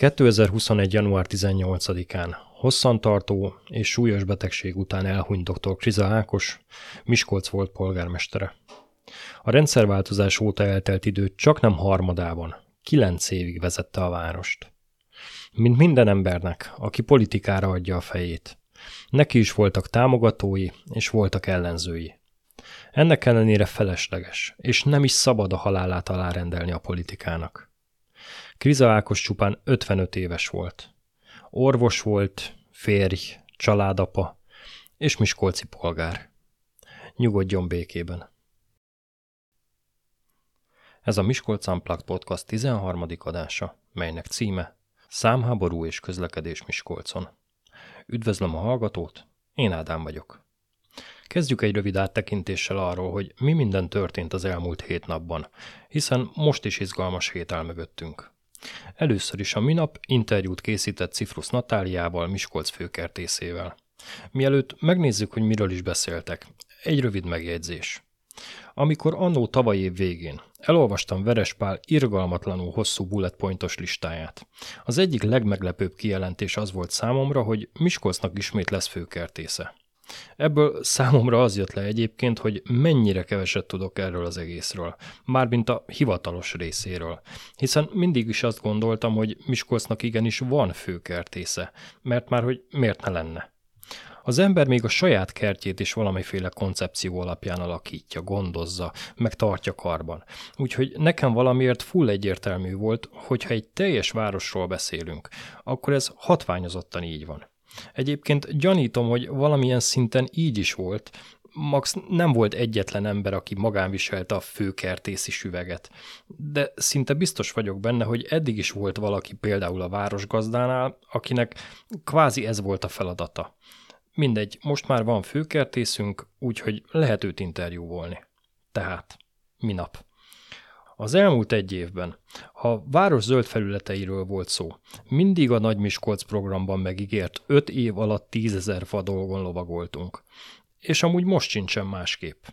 2021. január 18-án hosszantartó és súlyos betegség után elhunyt dr. Kriza Ákos, Miskolc volt polgármestere. A rendszerváltozás óta eltelt idő csak nem harmadában, kilenc évig vezette a várost. Mint minden embernek, aki politikára adja a fejét. Neki is voltak támogatói, és voltak ellenzői. Ennek ellenére felesleges, és nem is szabad a halálát alárendelni a politikának. Kriza Ákos csupán 55 éves volt. Orvos volt, férj, családapa és miskolci polgár. Nyugodjon békében. Ez a Miskolc Unplugged Podcast 13. adása, melynek címe Számháború és közlekedés Miskolcon. Üdvözlöm a hallgatót, én Ádám vagyok. Kezdjük egy rövid áttekintéssel arról, hogy mi minden történt az elmúlt hét napban, hiszen most is izgalmas hét áll mögöttünk. Először is a minap interjút készített Cifrusz Natáliával, Miskolc főkertészével. Mielőtt megnézzük, hogy miről is beszéltek, egy rövid megjegyzés. Amikor annó tavaly év végén elolvastam Verespál irgalmatlanul hosszú bullet pointos listáját. Az egyik legmeglepőbb kijelentés az volt számomra, hogy Miskolcnak ismét lesz főkertésze. Ebből számomra az jött le egyébként, hogy mennyire keveset tudok erről az egészről, mármint a hivatalos részéről, hiszen mindig is azt gondoltam, hogy Miskolcnak igenis van főkertésze, mert már hogy miért ne lenne. Az ember még a saját kertjét is valamiféle koncepció alapján alakítja, gondozza, meg tartja karban. Úgyhogy nekem valamiért full egyértelmű volt, hogyha egy teljes városról beszélünk, akkor ez hatványozottan így van. Egyébként gyanítom, hogy valamilyen szinten így is volt. Max nem volt egyetlen ember, aki magán viselte a főkertészi süveget. De szinte biztos vagyok benne, hogy eddig is volt valaki például a városgazdánál, akinek kvázi ez volt a feladata. Mindegy, most már van főkertészünk, úgyhogy lehet őt interjúvolni. Tehát, minap. Az elmúlt egy évben, ha város zöld felületeiről volt szó, mindig a Nagy Miskolc programban megígért 5 év alatt tízezer fa dolgon lovagoltunk. És amúgy most sincsen másképp.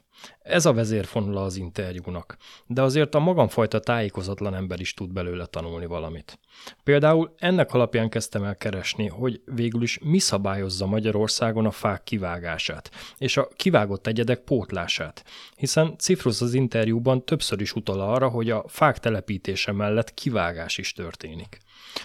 Ez a vezérfonula az interjúnak, de azért a magamfajta tájékozatlan ember is tud belőle tanulni valamit. Például ennek alapján kezdtem el keresni, hogy végül is mi szabályozza Magyarországon a fák kivágását, és a kivágott egyedek pótlását, hiszen Cifrusz az interjúban többször is utal arra, hogy a fák telepítése mellett kivágás is történik.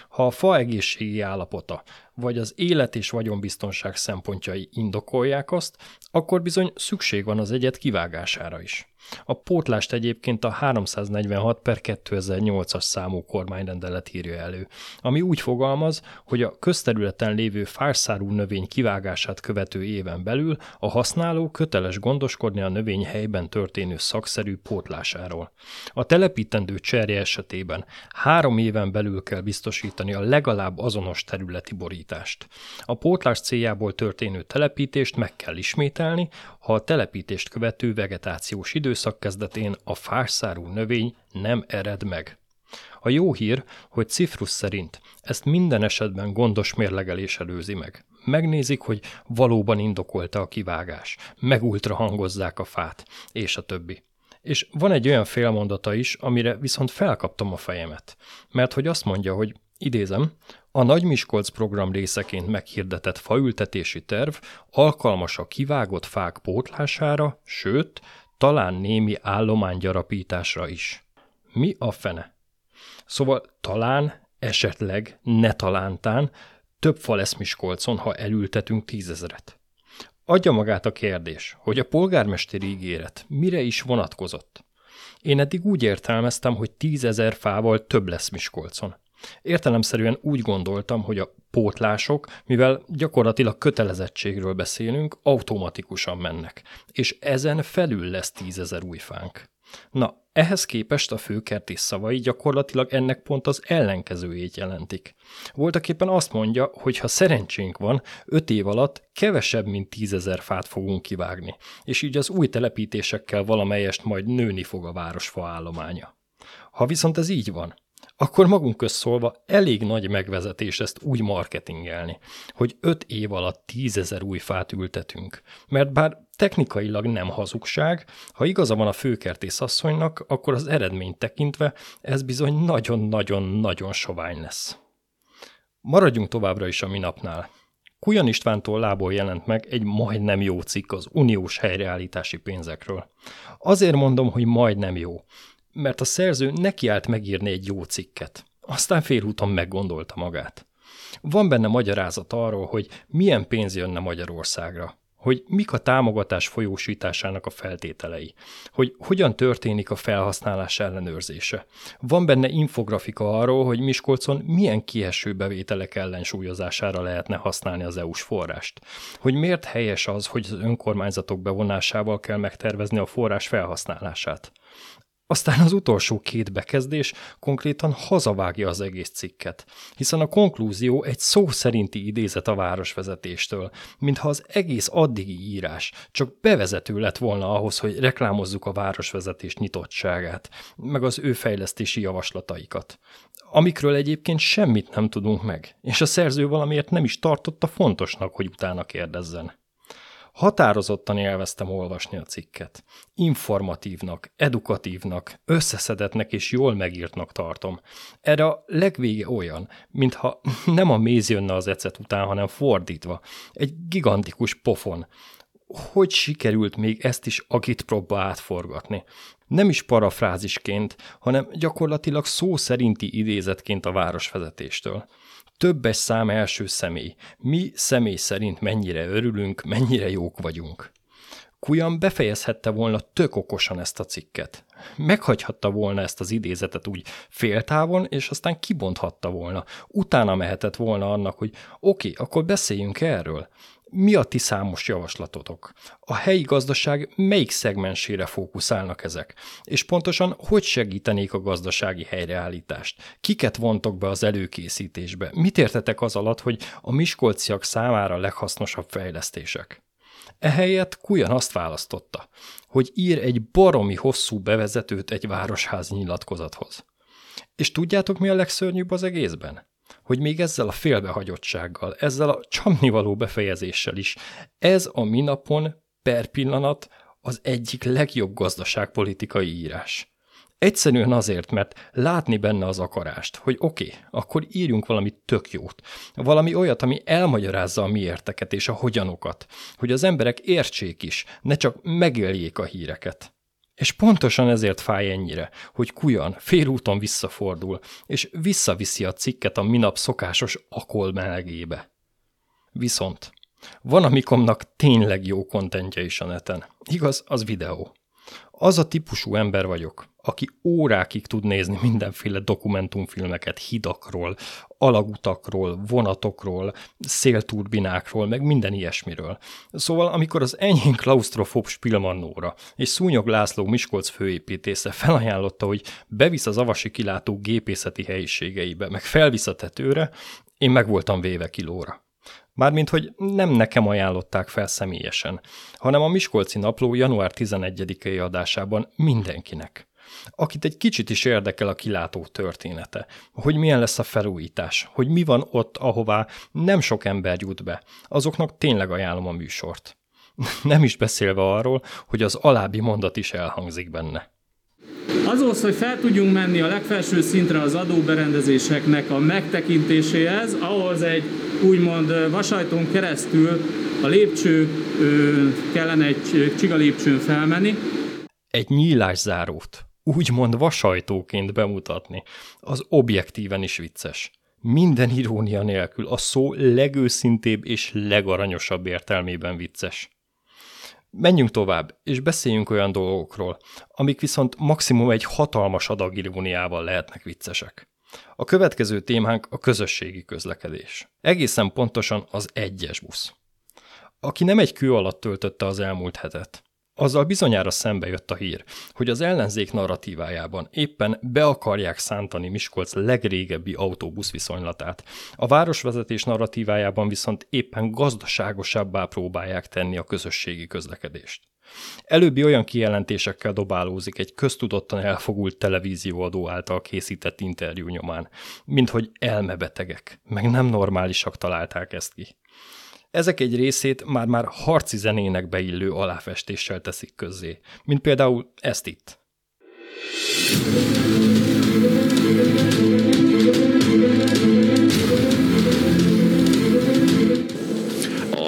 Ha a fa egészségi állapota, vagy az élet és vagyonbiztonság szempontjai indokolják azt, akkor bizony szükség van az egyet kivágására is. A pótlást egyébként a 346 per 2008-as számú kormányrendelet írja elő, ami úgy fogalmaz, hogy a közterületen lévő fárszárú növény kivágását követő éven belül a használó köteles gondoskodni a növény helyben történő szakszerű pótlásáról. A telepítendő cserje esetében három éven belül kell biztosítani a legalább azonos területi borítást. A pótlás céljából történő telepítést meg kell ismételni, ha a telepítést követő vegetációs időszak kezdetén a fásszárú növény nem ered meg. A jó hír, hogy Cifrus szerint ezt minden esetben gondos mérlegelés előzi meg. Megnézik, hogy valóban indokolta a kivágás, megultrahangozzák a fát, és a többi. És van egy olyan félmondata is, amire viszont felkaptam a fejemet. Mert hogy azt mondja, hogy idézem, a Nagy Miskolc program részeként meghirdetett faültetési terv alkalmas a kivágott fák pótlására, sőt, talán némi állománygyarapításra is. Mi a fene? Szóval talán, esetleg, ne talántán több fa lesz Miskolcon, ha elültetünk tízezeret. Adja magát a kérdés, hogy a polgármesteri ígéret mire is vonatkozott. Én eddig úgy értelmeztem, hogy tízezer fával több lesz Miskolcon. Értelemszerűen úgy gondoltam, hogy a pótlások, mivel gyakorlatilag kötelezettségről beszélünk, automatikusan mennek, és ezen felül lesz tízezer új fánk. Na, ehhez képest a főkertész szavai gyakorlatilag ennek pont az ellenkezőjét jelentik. Voltak éppen azt mondja, hogy ha szerencsénk van, öt év alatt kevesebb, mint tízezer fát fogunk kivágni, és így az új telepítésekkel valamelyest majd nőni fog a városfa állománya. Ha viszont ez így van, akkor magunk közszólva elég nagy megvezetés ezt úgy marketingelni, hogy öt év alatt tízezer új fát ültetünk. Mert bár technikailag nem hazugság, ha igaza van a főkertész asszonynak, akkor az eredményt tekintve ez bizony nagyon-nagyon-nagyon sovány lesz. Maradjunk továbbra is a minapnál. Kujan Istvántól lából jelent meg egy majdnem jó cikk az uniós helyreállítási pénzekről. Azért mondom, hogy majdnem jó, mert a szerző nekiállt megírni egy jó cikket. Aztán félúton meggondolta magát. Van benne magyarázat arról, hogy milyen pénz jönne Magyarországra, hogy mik a támogatás folyósításának a feltételei, hogy hogyan történik a felhasználás ellenőrzése. Van benne infografika arról, hogy Miskolcon milyen kieső bevételek ellensúlyozására lehetne használni az EU-s forrást, hogy miért helyes az, hogy az önkormányzatok bevonásával kell megtervezni a forrás felhasználását. Aztán az utolsó két bekezdés konkrétan hazavágja az egész cikket, hiszen a konklúzió egy szó szerinti idézet a városvezetéstől, mintha az egész addigi írás csak bevezető lett volna ahhoz, hogy reklámozzuk a városvezetés nyitottságát, meg az ő fejlesztési javaslataikat amikről egyébként semmit nem tudunk meg, és a szerző valamiért nem is tartotta fontosnak, hogy utána kérdezzen. Határozottan élveztem olvasni a cikket. Informatívnak, edukatívnak, összeszedetnek és jól megírtnak tartom. Erre a legvége olyan, mintha nem a méz jönne az ecet után, hanem fordítva. Egy gigantikus pofon. Hogy sikerült még ezt is agitprobba átforgatni? Nem is parafrázisként, hanem gyakorlatilag szó szerinti idézetként a városvezetéstől többes szám első személy. Mi személy szerint mennyire örülünk, mennyire jók vagyunk. Kujan befejezhette volna tök okosan ezt a cikket. Meghagyhatta volna ezt az idézetet úgy féltávon, és aztán kibonthatta volna. Utána mehetett volna annak, hogy oké, okay, akkor beszéljünk erről mi a ti számos javaslatotok? A helyi gazdaság melyik szegmensére fókuszálnak ezek? És pontosan hogy segítenék a gazdasági helyreállítást? Kiket vontok be az előkészítésbe? Mit értetek az alatt, hogy a miskolciak számára leghasznosabb fejlesztések? Ehelyett Kujan azt választotta, hogy ír egy baromi hosszú bevezetőt egy városházi nyilatkozathoz. És tudjátok, mi a legszörnyűbb az egészben? Hogy még ezzel a félbehagyottsággal, ezzel a csapnivaló befejezéssel is, ez a minapon per pillanat az egyik legjobb gazdaságpolitikai írás. Egyszerűen azért, mert látni benne az akarást, hogy oké, okay, akkor írjunk valami tök jót. Valami olyat, ami elmagyarázza a miérteket és a hogyanokat, hogy az emberek értsék is, ne csak megéljék a híreket. És pontosan ezért fáj ennyire, hogy Kujan félúton visszafordul, és visszaviszi a cikket a minap szokásos akol melegébe. Viszont van a Mikomnak tényleg jó kontentje is a neten. Igaz, az videó. Az a típusú ember vagyok, aki órákig tud nézni mindenféle dokumentumfilmeket hidakról, alagutakról, vonatokról, szélturbinákról, meg minden ilyesmiről. Szóval, amikor az enyhén klaustrofób Spilmannóra és Szúnyog László Miskolc főépítésze felajánlotta, hogy bevisz az avasi kilátó gépészeti helyiségeibe, meg felvisz a tetőre, én meg voltam véve kilóra. Mármint, hogy nem nekem ajánlották fel személyesen, hanem a Miskolci Napló január 11-i adásában mindenkinek. Akit egy kicsit is érdekel a kilátó története, hogy milyen lesz a felújítás, hogy mi van ott, ahová nem sok ember jut be, azoknak tényleg ajánlom a műsort. Nem is beszélve arról, hogy az alábbi mondat is elhangzik benne. Azhoz, hogy fel tudjunk menni a legfelső szintre az adóberendezéseknek a megtekintéséhez, ahhoz egy úgymond vasajtón keresztül a lépcső kellene egy csiga lépcsőn felmenni. Egy nyílászárót úgymond vasajtóként bemutatni, az objektíven is vicces. Minden irónia nélkül a szó legőszintébb és legaranyosabb értelmében vicces. Menjünk tovább, és beszéljünk olyan dolgokról, amik viszont maximum egy hatalmas adag iróniával lehetnek viccesek. A következő témánk a közösségi közlekedés. Egészen pontosan az egyes busz. Aki nem egy kő alatt töltötte az elmúlt hetet, azzal bizonyára szembe jött a hír, hogy az ellenzék narratívájában éppen be akarják szántani Miskolc legrégebbi autóbusz viszonylatát. A városvezetés narratívájában viszont éppen gazdaságosabbá próbálják tenni a közösségi közlekedést. Előbbi olyan kijelentésekkel dobálózik egy köztudottan elfogult televízióadó által készített interjú nyomán, mint hogy elmebetegek, meg nem normálisak találták ezt ki. Ezek egy részét már-már harci zenének beillő aláfestéssel teszik közzé, mint például ezt itt.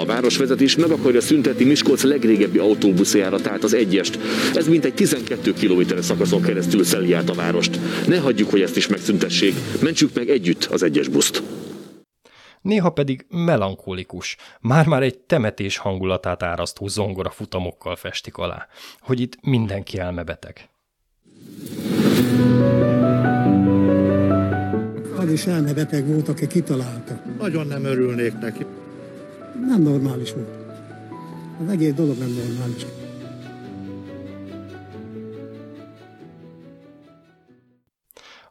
városvezetés meg akarja szüntetni Miskolc legrégebbi autóbuszjáratát, az egyest. Ez mintegy 12 kilométeres szakaszon keresztül szeli át a várost. Ne hagyjuk, hogy ezt is megszüntessék, mentsük meg együtt az egyes buszt néha pedig melankolikus, már-már egy temetés hangulatát árasztó zongora futamokkal festik alá, hogy itt mindenki elmebeteg. Az is elmebeteg volt, aki kitalálta. Nagyon nem örülnék neki. Nem normális volt. Az egész dolog nem normális.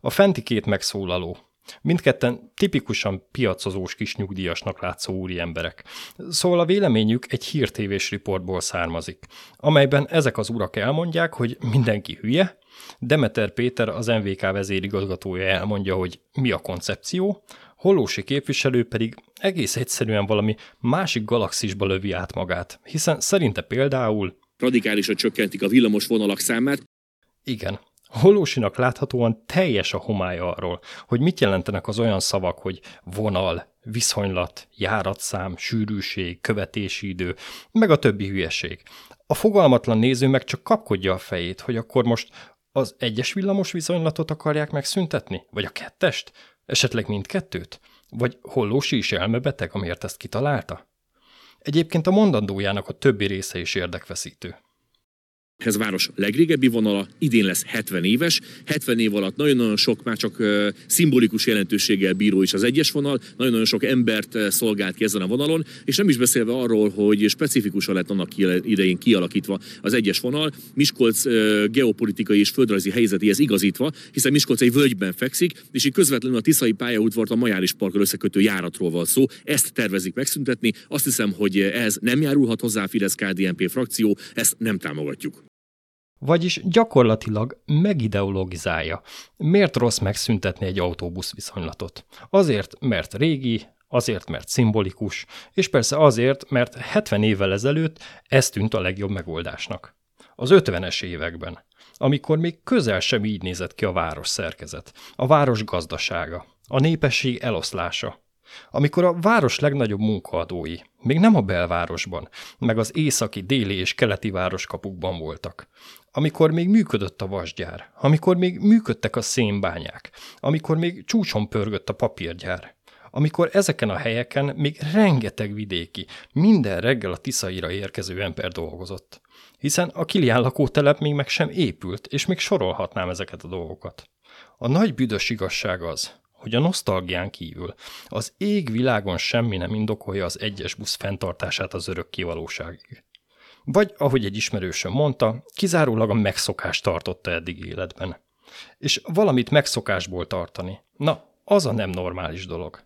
A fenti két megszólaló, Mindketten tipikusan piacozós kis nyugdíjasnak látszó úri emberek. Szóval a véleményük egy hírtévés riportból származik, amelyben ezek az urak elmondják, hogy mindenki hülye, Demeter Péter, az MVK vezérigazgatója elmondja, hogy mi a koncepció, Hollósi képviselő pedig egész egyszerűen valami másik galaxisba lövi át magát, hiszen szerinte például radikálisan csökkentik a villamos vonalak számát. Igen, Holósinak láthatóan teljes a homája arról, hogy mit jelentenek az olyan szavak, hogy vonal, viszonylat, járatszám, sűrűség, követési idő, meg a többi hülyeség. A fogalmatlan néző meg csak kapkodja a fejét, hogy akkor most az egyes villamos viszonylatot akarják megszüntetni? Vagy a kettest? Esetleg mindkettőt? Vagy Hollósi is elmebeteg, amiért ezt kitalálta? Egyébként a mondandójának a többi része is érdekveszítő. Ez város legrégebbi vonala, idén lesz 70 éves. 70 év alatt nagyon-nagyon sok, már csak szimbolikus jelentőséggel bíró is az egyes vonal, nagyon-nagyon sok embert szolgált ki ezen a vonalon, és nem is beszélve arról, hogy specifikusan lett annak idején kialakítva az egyes vonal, Miskolc uh, geopolitikai és földrajzi helyzetéhez igazítva, hiszen Miskolc egy völgyben fekszik, és így közvetlenül a Tiszai pályaudvart a Majáris Parkkal összekötő járatról van szó. Ezt tervezik megszüntetni. Azt hiszem, hogy ez nem járulhat hozzá a Fidesz-KDNP frakció, ezt nem támogatjuk. Vagyis gyakorlatilag megideologizálja. Miért rossz megszüntetni egy autóbusz viszonylatot? Azért, mert régi, azért, mert szimbolikus, és persze azért, mert 70 évvel ezelőtt ez tűnt a legjobb megoldásnak. Az 50-es években, amikor még közel sem így nézett ki a város szerkezet, a város gazdasága, a népesség eloszlása, amikor a város legnagyobb munkaadói még nem a belvárosban, meg az északi, déli és keleti városkapukban voltak, amikor még működött a vasgyár, amikor még működtek a szénbányák, amikor még csúcson pörgött a papírgyár, amikor ezeken a helyeken még rengeteg vidéki, minden reggel a Tiszaira érkező ember dolgozott. Hiszen a Kilián lakótelep még meg sem épült, és még sorolhatnám ezeket a dolgokat. A nagy büdös igazság az, hogy a nosztalgián kívül az ég világon semmi nem indokolja az egyes busz fenntartását az örök kivalóságig. Vagy, ahogy egy ismerősöm mondta, kizárólag a megszokás tartotta eddig életben. És valamit megszokásból tartani, na, az a nem normális dolog.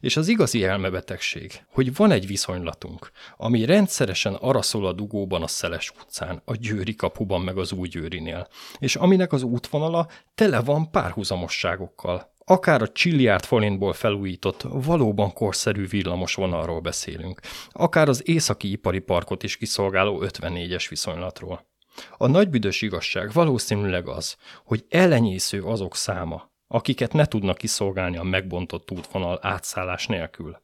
És az igazi elmebetegség, hogy van egy viszonylatunk, ami rendszeresen araszol a dugóban a Szeles utcán, a Győri kapuban meg az Új Győrinél, és aminek az útvonala tele van párhuzamosságokkal, akár a csilliárd forintból felújított, valóban korszerű villamos vonalról beszélünk, akár az északi ipari parkot is kiszolgáló 54-es viszonylatról. A nagybüdös igazság valószínűleg az, hogy ellenyésző azok száma, akiket ne tudnak kiszolgálni a megbontott útvonal átszállás nélkül.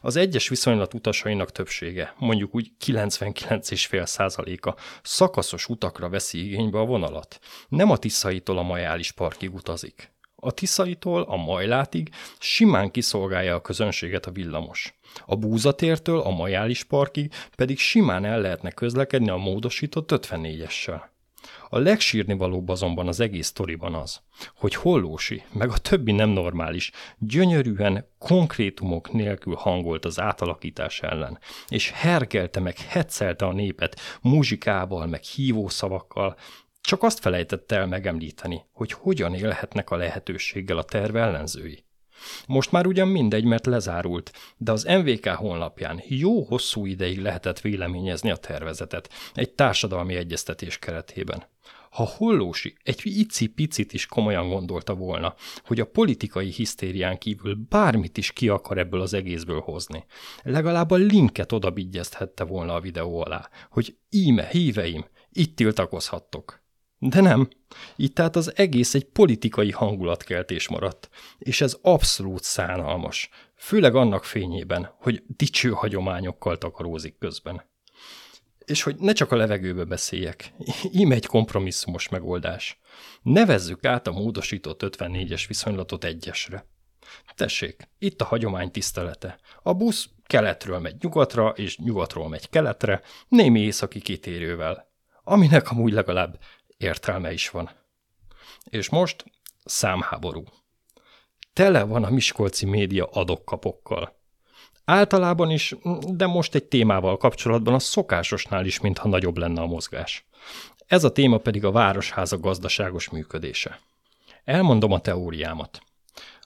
Az egyes viszonylat utasainak többsége, mondjuk úgy 99,5 százaléka szakaszos utakra veszi igénybe a vonalat. Nem a Tiszaitól a Majális parkig utazik a Tiszaitól a Majlátig simán kiszolgálja a közönséget a villamos. A Búzatértől a Majális parkig pedig simán el lehetne közlekedni a módosított 54-essel. A legsírnivalóbb azonban az egész sztoriban az, hogy Hollósi, meg a többi nem normális, gyönyörűen, konkrétumok nélkül hangolt az átalakítás ellen, és hergelte meg hetszelte a népet muzsikával, meg hívószavakkal, csak azt felejtette el megemlíteni, hogy hogyan élhetnek a lehetőséggel a terv ellenzői. Most már ugyan mindegy, mert lezárult, de az MVK honlapján jó hosszú ideig lehetett véleményezni a tervezetet egy társadalmi egyeztetés keretében. Ha Hollósi egy icipicit is komolyan gondolta volna, hogy a politikai hisztérián kívül bármit is ki akar ebből az egészből hozni, legalább a linket odabigyezthette volna a videó alá, hogy íme, híveim, itt tiltakozhattok. De nem. Itt tehát az egész egy politikai hangulatkeltés maradt, és ez abszolút szánalmas, főleg annak fényében, hogy dicső hagyományokkal takarózik közben. És hogy ne csak a levegőbe beszéljek, íme egy kompromisszumos megoldás. Nevezzük át a módosított 54-es viszonylatot egyesre. Tessék, itt a hagyomány tisztelete. A busz keletről megy nyugatra, és nyugatról megy keletre, némi északi kitérővel, aminek amúgy legalább értelme is van. És most számháború. Tele van a miskolci média adokkapokkal. Általában is, de most egy témával kapcsolatban a szokásosnál is, mintha nagyobb lenne a mozgás. Ez a téma pedig a városháza gazdaságos működése. Elmondom a teóriámat.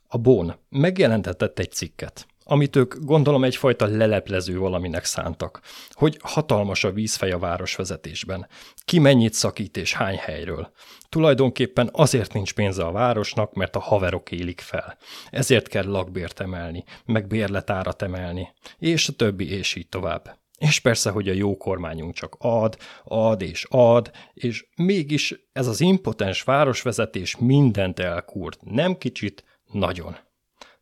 A Bón megjelentetett egy cikket, amit ők gondolom egyfajta leleplező valaminek szántak, hogy hatalmas a vízfej a városvezetésben, ki mennyit szakít és hány helyről. Tulajdonképpen azért nincs pénze a városnak, mert a haverok élik fel. Ezért kell lakbért emelni, meg bérletárat emelni, és a többi, és így tovább. És persze, hogy a jó kormányunk csak ad, ad és ad, és mégis ez az impotens városvezetés mindent elkúrt, nem kicsit, nagyon.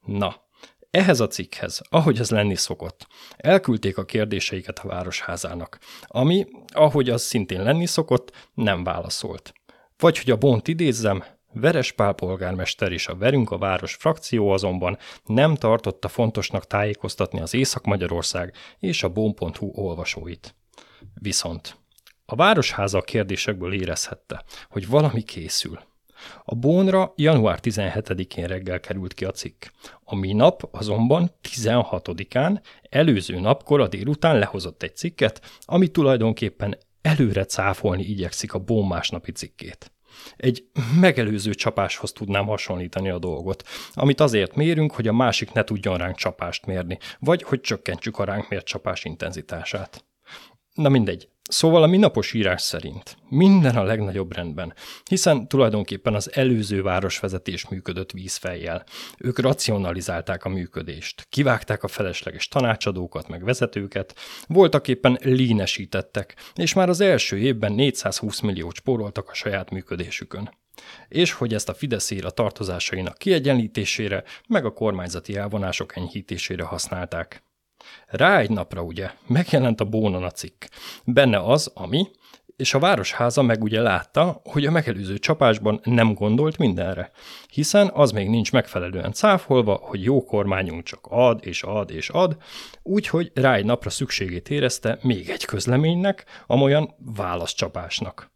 Na, ehhez a cikkhez, ahogy ez lenni szokott, elküldték a kérdéseiket a városházának, ami, ahogy az szintén lenni szokott, nem válaszolt. Vagy hogy a bont idézzem, Veres Pál polgármester és a Verünk a Város frakció azonban nem tartotta fontosnak tájékoztatni az Észak-Magyarország és a bon.hu olvasóit. Viszont a Városháza a kérdésekből érezhette, hogy valami készül. A Bónra január 17-én reggel került ki a cikk. A minap azonban 16-án, előző napkor a délután lehozott egy cikket, ami tulajdonképpen előre cáfolni igyekszik a Bón másnapi cikkét. Egy megelőző csapáshoz tudnám hasonlítani a dolgot, amit azért mérünk, hogy a másik ne tudjon ránk csapást mérni, vagy hogy csökkentsük a ránk mért csapás intenzitását. Na mindegy, Szóval a minapos írás szerint minden a legnagyobb rendben, hiszen tulajdonképpen az előző városvezetés működött vízfejjel. Ők racionalizálták a működést, kivágták a felesleges tanácsadókat meg vezetőket, voltak éppen línesítettek, és már az első évben 420 milliót spóroltak a saját működésükön. És hogy ezt a Fidesz a tartozásainak kiegyenlítésére, meg a kormányzati elvonások enyhítésére használták. Rá egy napra ugye megjelent a Bónon cikk. Benne az, ami, és a városháza meg ugye látta, hogy a megelőző csapásban nem gondolt mindenre, hiszen az még nincs megfelelően cáfolva, hogy jó kormányunk csak ad és ad és ad, úgyhogy rá egy napra szükségét érezte még egy közleménynek, amolyan válaszcsapásnak.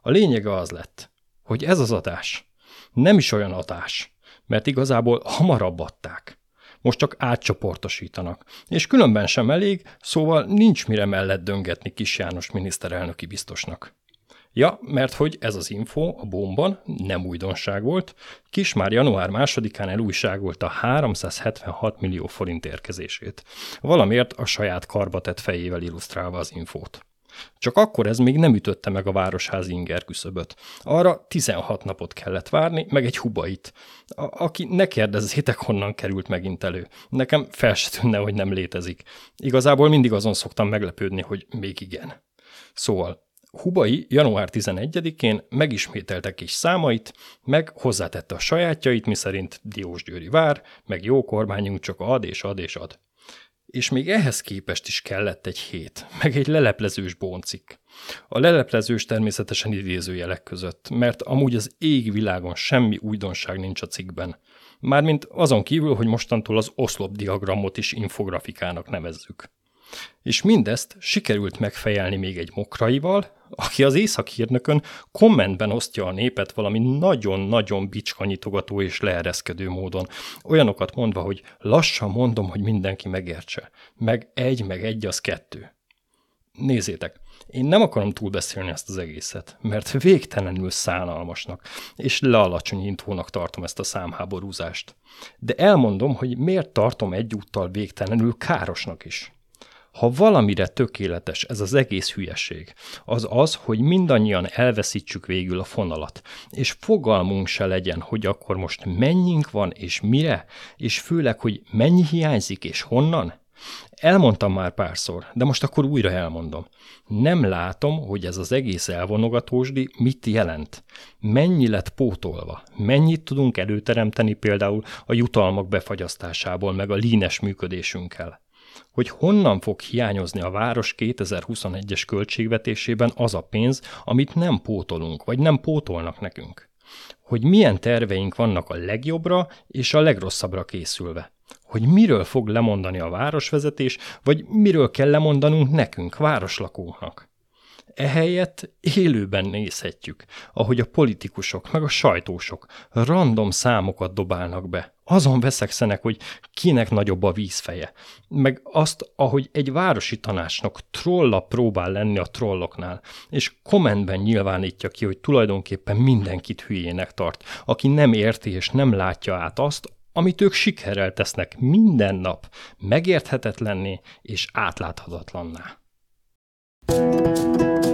A lényege az lett, hogy ez az adás nem is olyan adás, mert igazából hamarabb adták most csak átcsoportosítanak. És különben sem elég, szóval nincs mire mellett döngetni Kis János miniszterelnöki biztosnak. Ja, mert hogy ez az info a bomban nem újdonság volt, Kis már január másodikán elújságolta 376 millió forint érkezését, valamiért a saját karbatett fejével illusztrálva az infót. Csak akkor ez még nem ütötte meg a városházi inger küszöböt. Arra 16 napot kellett várni, meg egy hubait. A- aki ne kérdezzétek, honnan került megint elő. Nekem fel se tűnne, hogy nem létezik. Igazából mindig azon szoktam meglepődni, hogy még igen. Szóval Hubai január 11-én megismételte kis számait, meg hozzátette a sajátjait, miszerint Diósgyőri vár, meg jó kormányunk csak ad és ad és ad és még ehhez képest is kellett egy hét, meg egy leleplezős bóncik. A leleplezős természetesen idézőjelek között, mert amúgy az égvilágon semmi újdonság nincs a cikkben. Mármint azon kívül, hogy mostantól az oszlop diagramot is infografikának nevezzük. És mindezt sikerült megfejelni még egy mokraival, aki az észak-hírnökön kommentben osztja a népet valami nagyon-nagyon bicskanyitogató és leereszkedő módon. Olyanokat mondva, hogy lassan mondom, hogy mindenki megértse. Meg egy, meg egy az kettő. Nézzétek, én nem akarom túlbeszélni ezt az egészet, mert végtelenül szánalmasnak és lealacsonyítónak tartom ezt a számháborúzást. De elmondom, hogy miért tartom egyúttal végtelenül károsnak is. Ha valamire tökéletes ez az egész hülyeség, az az, hogy mindannyian elveszítsük végül a fonalat, és fogalmunk se legyen, hogy akkor most mennyink van és mire, és főleg, hogy mennyi hiányzik és honnan, Elmondtam már párszor, de most akkor újra elmondom. Nem látom, hogy ez az egész elvonogatósdi mit jelent. Mennyi lett pótolva? Mennyit tudunk előteremteni például a jutalmak befagyasztásából, meg a línes működésünkkel? Hogy honnan fog hiányozni a város 2021-es költségvetésében az a pénz, amit nem pótolunk, vagy nem pótolnak nekünk. Hogy milyen terveink vannak a legjobbra és a legrosszabbra készülve. Hogy miről fog lemondani a városvezetés, vagy miről kell lemondanunk nekünk, városlakóknak. Ehelyett élőben nézhetjük, ahogy a politikusok meg a sajtósok random számokat dobálnak be. Azon veszekszenek, hogy kinek nagyobb a vízfeje. Meg azt, ahogy egy városi tanácsnok trolla próbál lenni a trolloknál, és kommentben nyilvánítja ki, hogy tulajdonképpen mindenkit hülyének tart, aki nem érti és nem látja át azt, amit ők sikerrel tesznek minden nap, megérthetetlenné és átláthatatlanná. thank you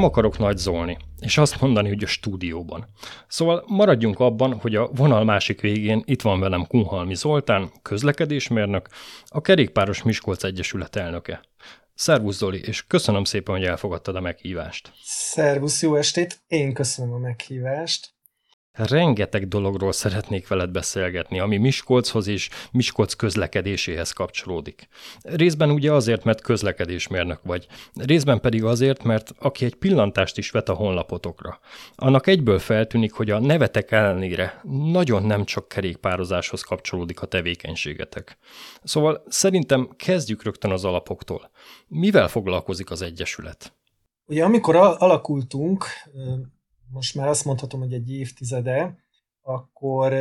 Nem akarok nagy zolni, és azt mondani, hogy a stúdióban. Szóval maradjunk abban, hogy a vonal másik végén itt van velem Kunhalmi Zoltán, közlekedésmérnök, a Kerékpáros Miskolc Egyesület elnöke. Szervusz Zoli, és köszönöm szépen, hogy elfogadtad a meghívást. Szervusz, jó estét! Én köszönöm a meghívást. Rengeteg dologról szeretnék veled beszélgetni, ami Miskolchoz és Miskolc közlekedéséhez kapcsolódik. Részben ugye azért, mert közlekedésmérnök vagy, részben pedig azért, mert aki egy pillantást is vet a honlapotokra, annak egyből feltűnik, hogy a nevetek ellenére nagyon nem csak kerékpározáshoz kapcsolódik a tevékenységetek. Szóval szerintem kezdjük rögtön az alapoktól. Mivel foglalkozik az Egyesület? Ugye amikor alakultunk, most már azt mondhatom, hogy egy évtizede, akkor,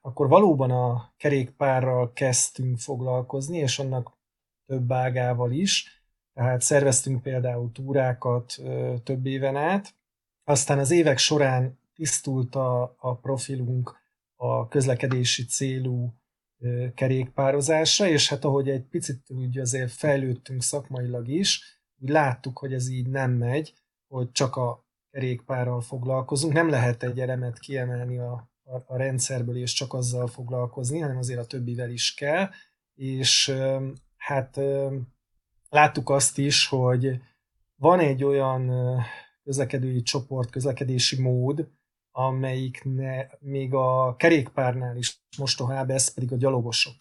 akkor valóban a kerékpárral kezdtünk foglalkozni, és annak több ágával is. Tehát szerveztünk például túrákat több éven át. Aztán az évek során tisztult a, a profilunk a közlekedési célú kerékpározásra, és hát ahogy egy picit úgy azért fejlődtünk szakmailag is, úgy láttuk, hogy ez így nem megy, hogy csak a kerékpárral foglalkozunk. Nem lehet egy elemet kiemelni a, a, a rendszerből és csak azzal foglalkozni, hanem azért a többivel is kell. És hát láttuk azt is, hogy van egy olyan közlekedői csoport, közlekedési mód, amelyik ne, még a kerékpárnál is mostohább, ez pedig a gyalogosok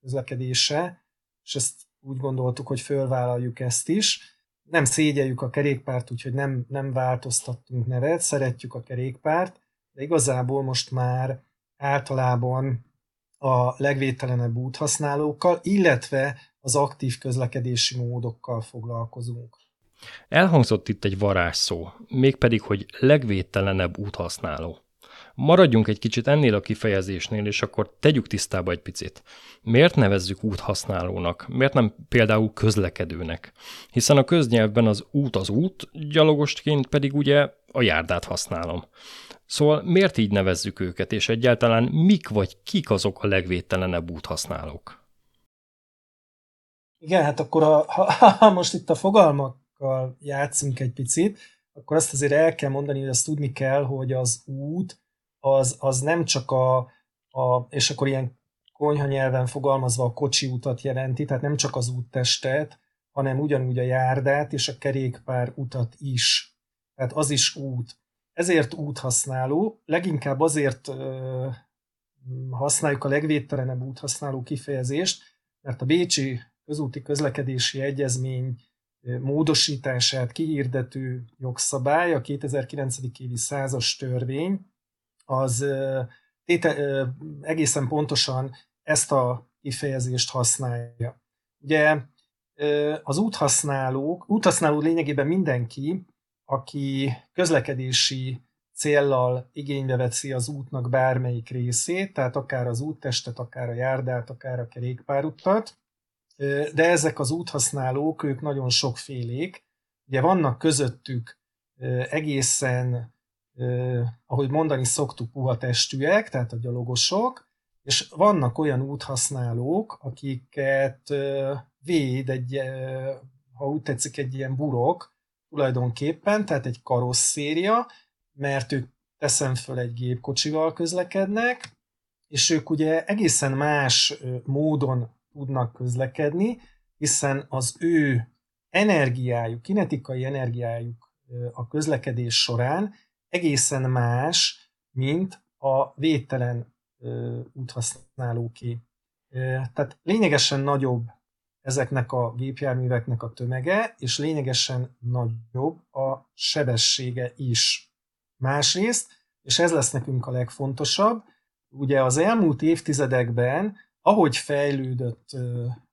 közlekedése, és ezt úgy gondoltuk, hogy fölvállaljuk ezt is. Nem szégyeljük a kerékpárt, úgyhogy nem, nem változtattunk nevet, szeretjük a kerékpárt, de igazából most már általában a legvételenebb úthasználókkal, illetve az aktív közlekedési módokkal foglalkozunk. Elhangzott itt egy varázsszó, mégpedig, hogy legvédtelenebb úthasználó. Maradjunk egy kicsit ennél a kifejezésnél, és akkor tegyük tisztába egy picit. Miért nevezzük úthasználónak? Miért nem például közlekedőnek? Hiszen a köznyelvben az út az út, gyalogostként pedig ugye a járdát használom. Szóval miért így nevezzük őket, és egyáltalán mik vagy kik azok a legvédtelenebb úthasználók? Igen, hát akkor ha, ha, ha most itt a fogalmakkal játszunk egy picit, akkor azt azért el kell mondani, hogy azt tudni kell, hogy az út az, az nem csak a, a, és akkor ilyen konyha nyelven fogalmazva a kocsi utat jelenti, tehát nem csak az úttestet, hanem ugyanúgy a járdát és a kerékpár utat is. Tehát az is út. Ezért úthasználó, leginkább azért ö, használjuk a legvédtelenebb úthasználó kifejezést, mert a Bécsi közúti közlekedési egyezmény módosítását kihirdető jogszabály, a 2009. évi százas törvény, az téte, egészen pontosan ezt a kifejezést használja. Ugye az úthasználók, úthasználó lényegében mindenki, aki közlekedési céllal igénybe veszi az útnak bármelyik részét, tehát akár az úttestet, akár a járdát, akár a kerékpárutat, de ezek az úthasználók, ők nagyon sokfélék. Ugye vannak közöttük egészen, ahogy mondani szoktuk, puha testűek, tehát a gyalogosok, és vannak olyan úthasználók, akiket véd egy, ha úgy tetszik, egy ilyen burok tulajdonképpen, tehát egy karosszéria, mert ők teszem föl egy gépkocsival közlekednek, és ők ugye egészen más módon tudnak közlekedni, hiszen az ő energiájuk, kinetikai energiájuk a közlekedés során egészen más, mint a védtelen úthasználóké. Tehát lényegesen nagyobb ezeknek a gépjárműveknek a tömege, és lényegesen nagyobb a sebessége is. Másrészt, és ez lesz nekünk a legfontosabb, ugye az elmúlt évtizedekben ahogy fejlődött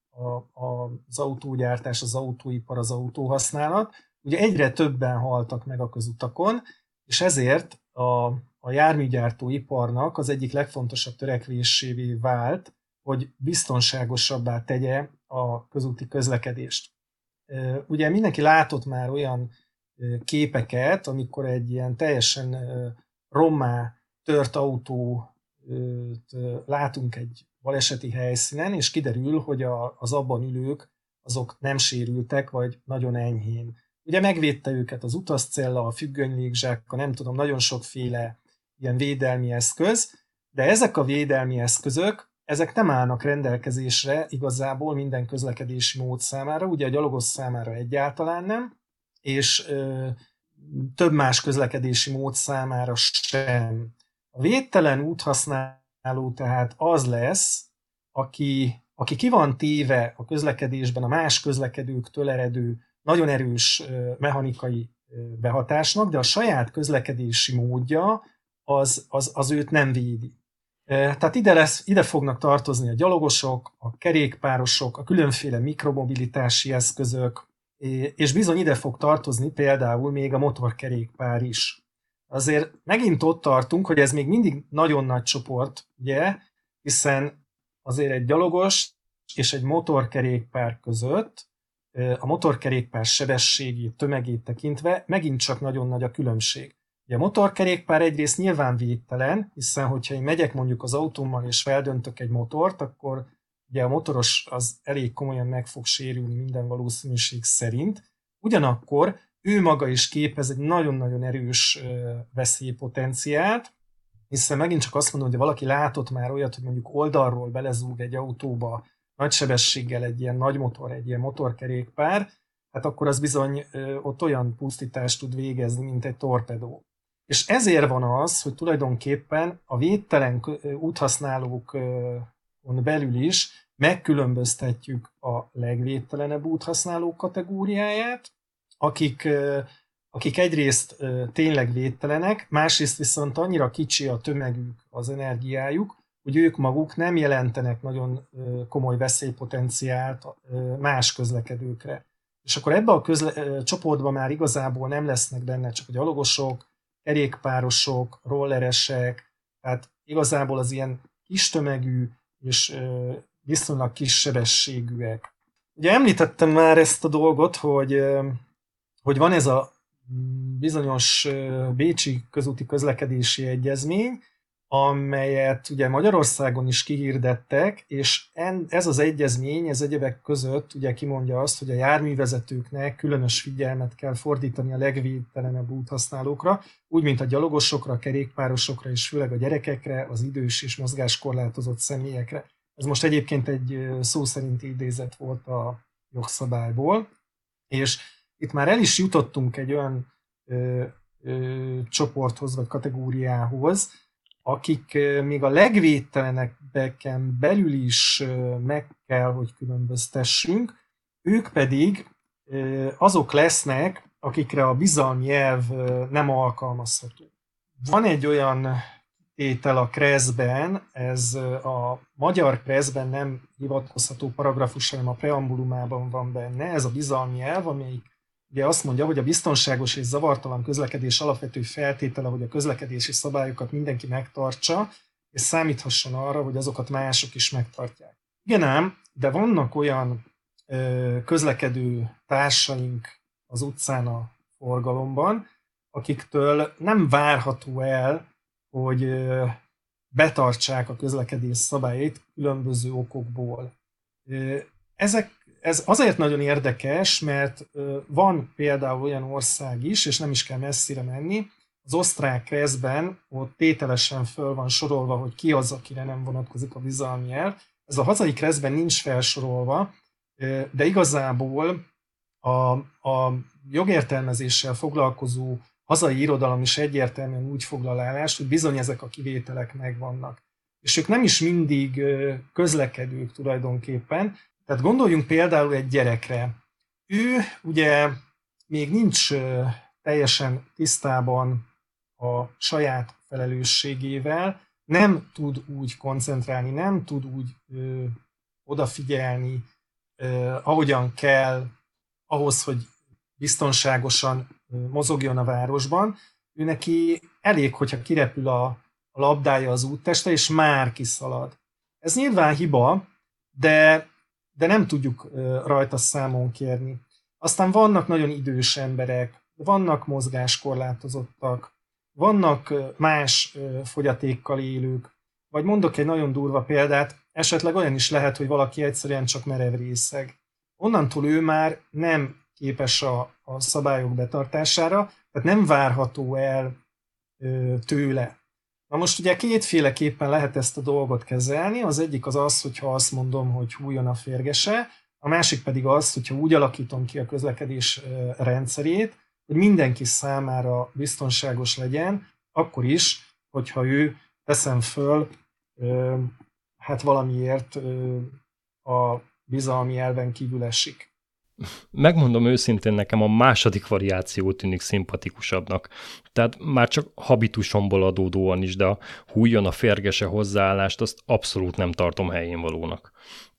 a, a, az autógyártás, az autóipar, az autóhasználat, ugye egyre többen haltak meg a közutakon, és ezért a, a járműgyártóiparnak az egyik legfontosabb törekvésévé vált, hogy biztonságosabbá tegye a közúti közlekedést. Ugye mindenki látott már olyan képeket, amikor egy ilyen teljesen rommá tört autót látunk egy baleseti helyszínen, és kiderül, hogy a, az abban ülők azok nem sérültek, vagy nagyon enyhén. Ugye megvédte őket az utazcella, a függönylégzsák, a nem tudom, nagyon sokféle ilyen védelmi eszköz, de ezek a védelmi eszközök, ezek nem állnak rendelkezésre igazából minden közlekedési mód számára, ugye a gyalogos számára egyáltalán nem, és ö, több más közlekedési mód számára sem. A védtelen úthasználás használó tehát az lesz, aki, aki ki van téve a közlekedésben a más közlekedőktől eredő nagyon erős mechanikai behatásnak, de a saját közlekedési módja az, az, az őt nem védi. Tehát ide, lesz, ide fognak tartozni a gyalogosok, a kerékpárosok, a különféle mikromobilitási eszközök, és bizony ide fog tartozni például még a motorkerékpár is azért megint ott tartunk, hogy ez még mindig nagyon nagy csoport, ugye, hiszen azért egy gyalogos és egy motorkerékpár között a motorkerékpár sebességi tömegét tekintve megint csak nagyon nagy a különbség. Ugye a motorkerékpár egyrészt nyilván védtelen, hiszen hogyha én megyek mondjuk az autómmal és feldöntök egy motort, akkor ugye a motoros az elég komolyan meg fog sérülni minden valószínűség szerint. Ugyanakkor ő maga is képez egy nagyon-nagyon erős veszélypotenciált, hiszen megint csak azt mondom, hogy valaki látott már olyat, hogy mondjuk oldalról belezúg egy autóba nagy sebességgel egy ilyen nagy motor, egy ilyen motorkerékpár, hát akkor az bizony ott olyan pusztítást tud végezni, mint egy torpedó. És ezért van az, hogy tulajdonképpen a védtelen úthasználókon belül is megkülönböztetjük a legvédtelenebb úthasználók kategóriáját, akik, akik egyrészt tényleg védtelenek, másrészt viszont annyira kicsi a tömegük, az energiájuk, hogy ők maguk nem jelentenek nagyon komoly veszélypotenciált más közlekedőkre. És akkor ebbe a közle- csoportban már igazából nem lesznek benne csak a gyalogosok, kerékpárosok, rolleresek, tehát igazából az ilyen kis tömegű és viszonylag kis sebességűek. Ugye említettem már ezt a dolgot, hogy, hogy van ez a bizonyos Bécsi közúti közlekedési egyezmény, amelyet ugye Magyarországon is kihirdettek, és ez az egyezmény, ez egyebek között ugye kimondja azt, hogy a járművezetőknek különös figyelmet kell fordítani a legvédtelenebb úthasználókra, úgy, mint a gyalogosokra, a kerékpárosokra, és főleg a gyerekekre, az idős és mozgáskorlátozott személyekre. Ez most egyébként egy szó szerinti idézet volt a jogszabályból, és itt már el is jutottunk egy olyan ö, ö, csoporthoz, vagy kategóriához, akik még a legvédtelenekben belül is meg kell, hogy különböztessünk, ők pedig azok lesznek, akikre a bizalmi elv nem alkalmazható. Van egy olyan tétel a kreszben, ez a magyar kreszben nem hivatkozható paragrafus, hanem a preambulumában van benne, ez a bizalmi elv, amelyik ugye azt mondja, hogy a biztonságos és zavartalan közlekedés alapvető feltétele, hogy a közlekedési szabályokat mindenki megtartsa, és számíthasson arra, hogy azokat mások is megtartják. Igen ám, de vannak olyan ö, közlekedő társaink az utcán a forgalomban, akiktől nem várható el, hogy ö, betartsák a közlekedés szabályait különböző okokból. Ezek ez azért nagyon érdekes, mert van például olyan ország is, és nem is kell messzire menni, az osztrák részben ott tételesen föl van sorolva, hogy ki az, akire nem vonatkozik a bizalmi el. Ez a hazai kreszben nincs felsorolva, de igazából a, a jogértelmezéssel foglalkozó hazai irodalom is egyértelműen úgy foglal állást, hogy bizony ezek a kivételek megvannak. És ők nem is mindig közlekedők tulajdonképpen, tehát gondoljunk például egy gyerekre. Ő ugye még nincs teljesen tisztában a saját felelősségével, nem tud úgy koncentrálni, nem tud úgy ö, odafigyelni, ö, ahogyan kell, ahhoz, hogy biztonságosan mozogjon a városban. Ő neki elég, hogyha kirepül a, a labdája az útteste, és már kiszalad. Ez nyilván hiba, de de nem tudjuk rajta számon kérni. Aztán vannak nagyon idős emberek, vannak mozgáskorlátozottak, vannak más fogyatékkal élők, vagy mondok egy nagyon durva példát, esetleg olyan is lehet, hogy valaki egyszerűen csak merev részeg. Onnantól ő már nem képes a, a szabályok betartására, tehát nem várható el ö, tőle, Na most ugye kétféleképpen lehet ezt a dolgot kezelni. Az egyik az az, hogyha azt mondom, hogy hújjon a férgese, a másik pedig az, hogyha úgy alakítom ki a közlekedés rendszerét, hogy mindenki számára biztonságos legyen, akkor is, hogyha ő teszem föl, hát valamiért a bizalmi elven kívül esik. Megmondom őszintén, nekem a második variáció tűnik szimpatikusabbnak. Tehát már csak habitusomból adódóan is, de a hújjon a férgese hozzáállást, azt abszolút nem tartom helyén valónak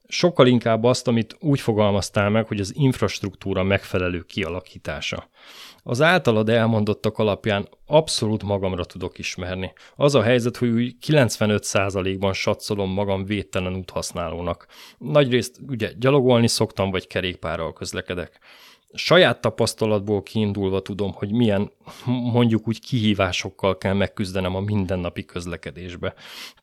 sokkal inkább azt, amit úgy fogalmaztál meg, hogy az infrastruktúra megfelelő kialakítása. Az általad elmondottak alapján abszolút magamra tudok ismerni. Az a helyzet, hogy úgy 95%-ban satszolom magam védtelen úthasználónak. Nagyrészt ugye gyalogolni szoktam, vagy kerékpárral közlekedek saját tapasztalatból kiindulva tudom, hogy milyen mondjuk úgy kihívásokkal kell megküzdenem a mindennapi közlekedésbe.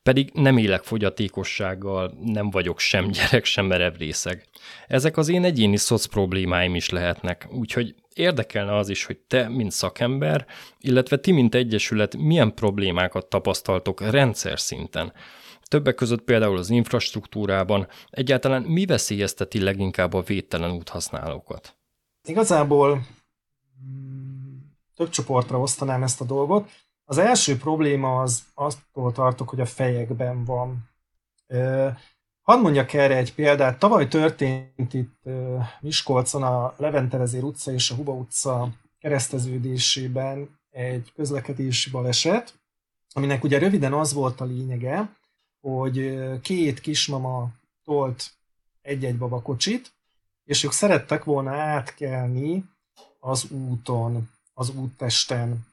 Pedig nem élek fogyatékossággal, nem vagyok sem gyerek, sem merev részeg. Ezek az én egyéni szoc problémáim is lehetnek, úgyhogy érdekelne az is, hogy te, mint szakember, illetve ti, mint egyesület, milyen problémákat tapasztaltok rendszer szinten. Többek között például az infrastruktúrában egyáltalán mi veszélyezteti leginkább a védtelen úthasználókat? Igazából több csoportra osztanám ezt a dolgot. Az első probléma az attól tartok, hogy a fejekben van. Hadd mondjak erre egy példát. Tavaly történt itt Miskolcon a Leventerezér utca és a Huba utca kereszteződésében egy közlekedési baleset, aminek ugye röviden az volt a lényege, hogy két kismama tolt egy-egy babakocsit, és ők szerettek volna átkelni az úton, az úttesten.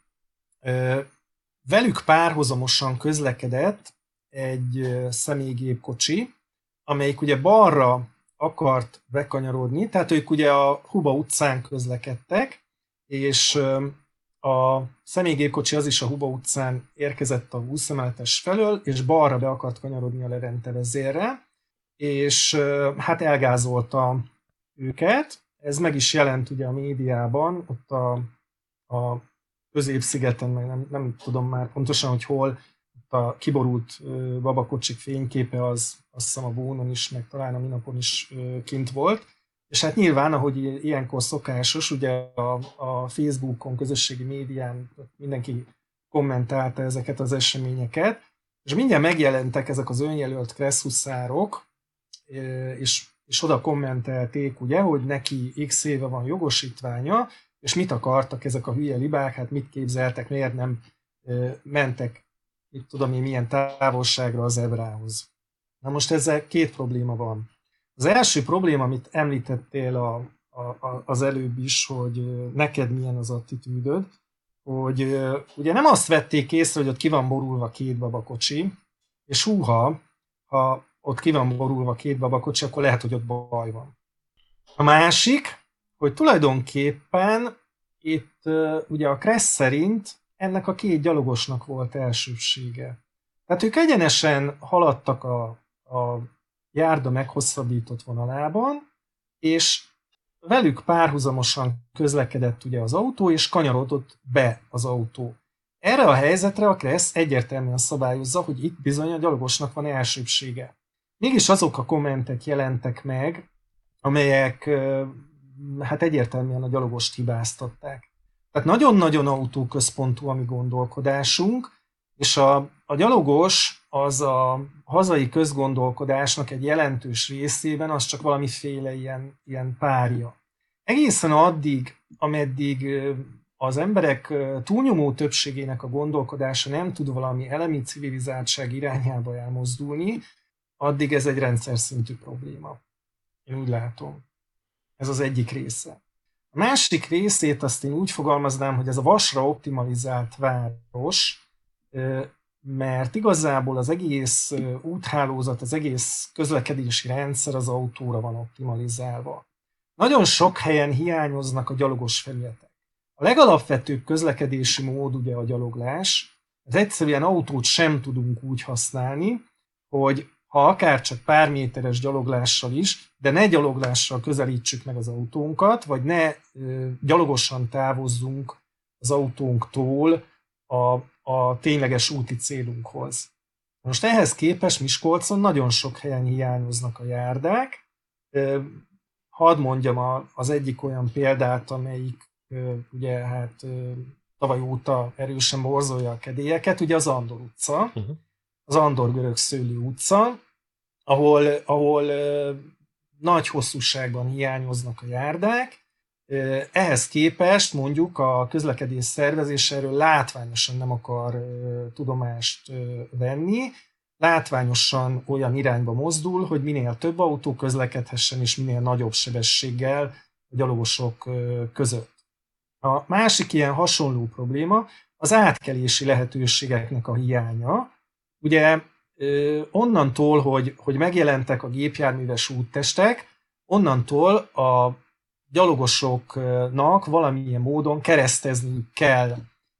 Velük párhuzamosan közlekedett egy személygépkocsi, amelyik ugye balra akart bekanyarodni, tehát ők ugye a Huba utcán közlekedtek, és a személygépkocsi az is a Huba utcán érkezett a 20 emeletes felől, és balra be akart kanyarodni a Levente vezérre, és hát elgázolta őket. Ez meg is jelent ugye a médiában, ott a, a középszigeten, meg nem, nem tudom már pontosan, hogy hol, a kiborult babakocsik fényképe az azt hiszem a Bónon is, meg talán a Minapon is kint volt. És hát nyilván, ahogy ilyenkor szokásos, ugye a, a Facebookon, közösségi médián mindenki kommentálta ezeket az eseményeket, és mindjárt megjelentek ezek az önjelölt kresszhuszárok, és, és oda kommentelték, ugye, hogy neki x éve van jogosítványa, és mit akartak ezek a hülye libák, hát mit képzeltek, miért nem mentek, mit tudom én, milyen távolságra az ebrához. Na most ezzel két probléma van. Az első probléma, amit említettél a, a, az előbb is, hogy neked milyen az attitűdöd, hogy ugye nem azt vették észre, hogy ott ki van borulva két babakocsi, és húha, ha ott ki van borulva két babakocsi, akkor lehet, hogy ott baj van. A másik, hogy tulajdonképpen itt ugye a Kressz szerint ennek a két gyalogosnak volt elsőbsége. Tehát ők egyenesen haladtak a, a járda meghosszabbított vonalában, és velük párhuzamosan közlekedett ugye az autó, és kanyarodott be az autó. Erre a helyzetre a Kressz egyértelműen szabályozza, hogy itt bizony a gyalogosnak van elsőbsége. Mégis azok a kommentek jelentek meg, amelyek hát egyértelműen a gyalogost hibáztatták. Tehát nagyon-nagyon autóközpontú a mi gondolkodásunk, és a, a gyalogos az a hazai közgondolkodásnak egy jelentős részében az csak valamiféle ilyen, ilyen párja. Egészen addig, ameddig az emberek túlnyomó többségének a gondolkodása nem tud valami elemi civilizáltság irányába elmozdulni, addig ez egy rendszer szintű probléma. Én úgy látom. Ez az egyik része. A másik részét azt én úgy fogalmaznám, hogy ez a vasra optimalizált város, mert igazából az egész úthálózat, az egész közlekedési rendszer az autóra van optimalizálva. Nagyon sok helyen hiányoznak a gyalogos felületek. A legalapvetőbb közlekedési mód ugye a gyaloglás, ez egyszerűen autót sem tudunk úgy használni, hogy ha akár csak pár méteres gyaloglással is, de ne gyaloglással közelítsük meg az autónkat, vagy ne ö, gyalogosan távozzunk az autónktól a, a tényleges úti célunkhoz. Most ehhez képest Miskolcon nagyon sok helyen hiányoznak a járdák. Ö, hadd mondjam a, az egyik olyan példát, amelyik ugye hát tavaly óta erősen borzolja a kedélyeket, ugye az Andor utca. Uh-huh az Andor Görög Szőlő utca, ahol, ahol nagy hosszúságban hiányoznak a járdák, ehhez képest mondjuk a közlekedés szervezéséről látványosan nem akar tudomást venni, látványosan olyan irányba mozdul, hogy minél több autó közlekedhessen és minél nagyobb sebességgel a gyalogosok között. A másik ilyen hasonló probléma az átkelési lehetőségeknek a hiánya, Ugye onnantól, hogy, hogy megjelentek a gépjárműves úttestek, onnantól a gyalogosoknak valamilyen módon keresztezni kell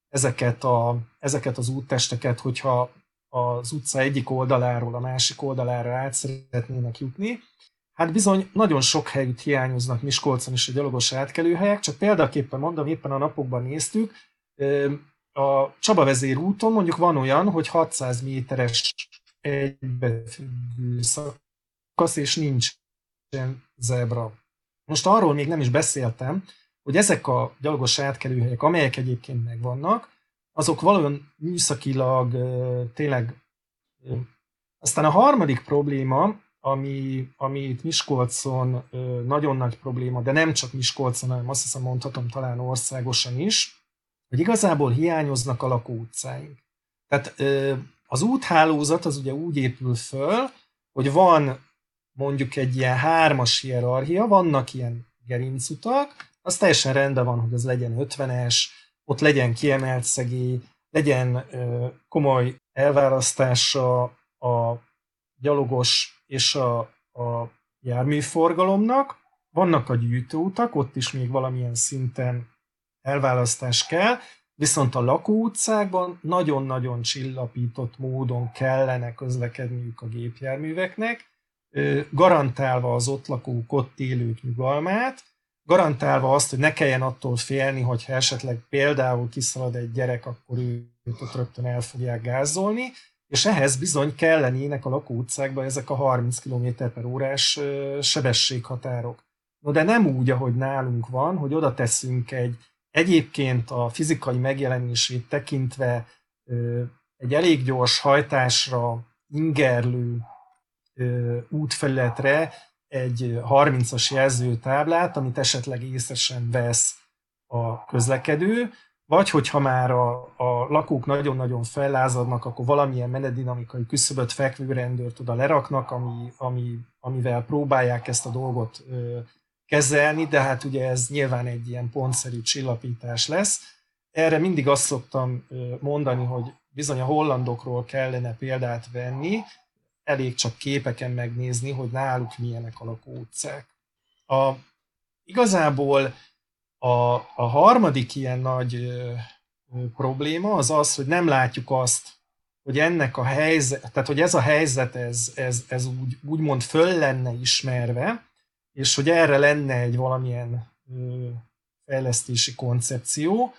ezeket, a, ezeket az úttesteket, hogyha az utca egyik oldaláról a másik oldalára át szeretnének jutni. Hát bizony nagyon sok helyütt hiányoznak Miskolcon is a gyalogos átkelőhelyek, csak példaképpen mondom, éppen a napokban néztük, a Csaba vezér úton mondjuk van olyan, hogy 600 méteres egybefüggő szakasz, és nincs zebra. Most arról még nem is beszéltem, hogy ezek a gyalogos átkelőhelyek, amelyek egyébként megvannak, azok valójában műszakilag tényleg. Aztán a harmadik probléma ami, ami itt Miskolcon nagyon nagy probléma, de nem csak Miskolcon, hanem azt hiszem mondhatom talán országosan is, hogy igazából hiányoznak a lakóutcáink. Tehát az úthálózat az ugye úgy épül föl, hogy van mondjuk egy ilyen hármas hierarchia, vannak ilyen gerincutak, az teljesen rendben van, hogy az legyen 50-es, ott legyen kiemelt szegély, legyen komoly elválasztása a gyalogos és a, a járműforgalomnak, vannak a gyűjtőutak, ott is még valamilyen szinten elválasztás kell, viszont a lakóutcákban nagyon-nagyon csillapított módon kellene közlekedniük a gépjárműveknek, garantálva az ott lakók, ott élők nyugalmát, garantálva azt, hogy ne kelljen attól félni, hogy ha esetleg például kiszalad egy gyerek, akkor őt ott rögtön el fogják gázolni, és ehhez bizony kellenének a lakóutcákban ezek a 30 km per órás sebességhatárok. No de nem úgy, ahogy nálunk van, hogy oda teszünk egy egyébként a fizikai megjelenését tekintve egy elég gyors hajtásra ingerlő útfelületre egy 30-as jelzőtáblát, amit esetleg észesen vesz a közlekedő, vagy hogyha már a, a lakók nagyon-nagyon fellázadnak, akkor valamilyen menedinamikai küszöböt fekvőrendőrt oda leraknak, ami, ami, amivel próbálják ezt a dolgot kezelni, de hát ugye ez nyilván egy ilyen pontszerű csillapítás lesz. Erre mindig azt szoktam mondani, hogy bizony a hollandokról kellene példát venni, elég csak képeken megnézni, hogy náluk milyenek a lakóutcák. A, igazából a, a harmadik ilyen nagy ö, ö, probléma az az, hogy nem látjuk azt, hogy ennek a helyzet, tehát hogy ez a helyzet, ez, ez, ez úgy, úgymond föl lenne ismerve, és hogy erre lenne egy valamilyen ö, fejlesztési koncepció,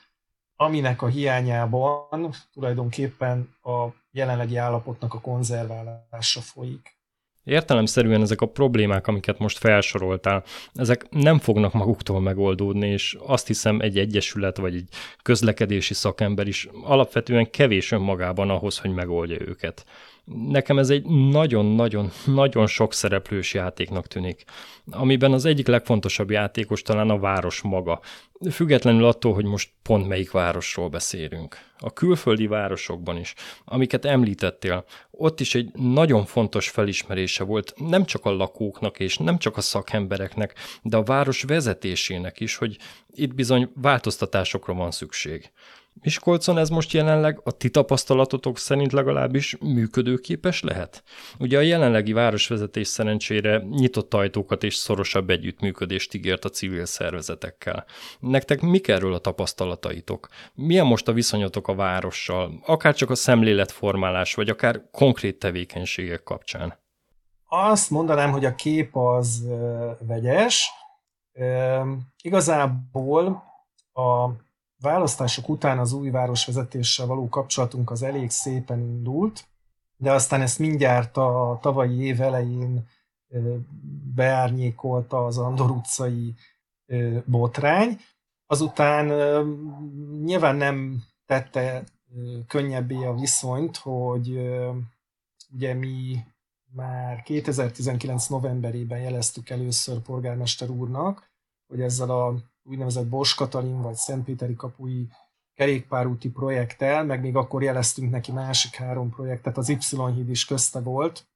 aminek a hiányában tulajdonképpen a jelenlegi állapotnak a konzerválása folyik. Értelemszerűen ezek a problémák, amiket most felsoroltál, ezek nem fognak maguktól megoldódni, és azt hiszem egy egyesület vagy egy közlekedési szakember is alapvetően kevés önmagában ahhoz, hogy megoldja őket. Nekem ez egy nagyon-nagyon-nagyon sok szereplős játéknak tűnik, amiben az egyik legfontosabb játékos talán a város maga. Függetlenül attól, hogy most pont melyik városról beszélünk. A külföldi városokban is, amiket említettél, ott is egy nagyon fontos felismerése volt nem csak a lakóknak és nem csak a szakembereknek, de a város vezetésének is, hogy itt bizony változtatásokra van szükség. Miskolcon ez most jelenleg a ti tapasztalatotok szerint legalábbis működőképes lehet? Ugye a jelenlegi városvezetés szerencsére nyitott ajtókat és szorosabb együttműködést ígért a civil szervezetekkel. Nektek mik erről a tapasztalataitok? Milyen most a viszonyotok a várossal, akár csak a szemléletformálás, vagy akár konkrét tevékenységek kapcsán? Azt mondanám, hogy a kép az vegyes. Igazából a választások után az új városvezetéssel való kapcsolatunk az elég szépen indult, de aztán ezt mindjárt a tavalyi év elején beárnyékolta az Andor utcai botrány. Azután nyilván nem tette könnyebbé a viszonyt, hogy ugye mi már 2019 novemberében jeleztük először polgármester úrnak, hogy ezzel a úgynevezett Bos Katalin vagy Szentpéteri kapui kerékpárúti projekttel, meg még akkor jeleztünk neki másik három projektet, az Y-híd is közte volt.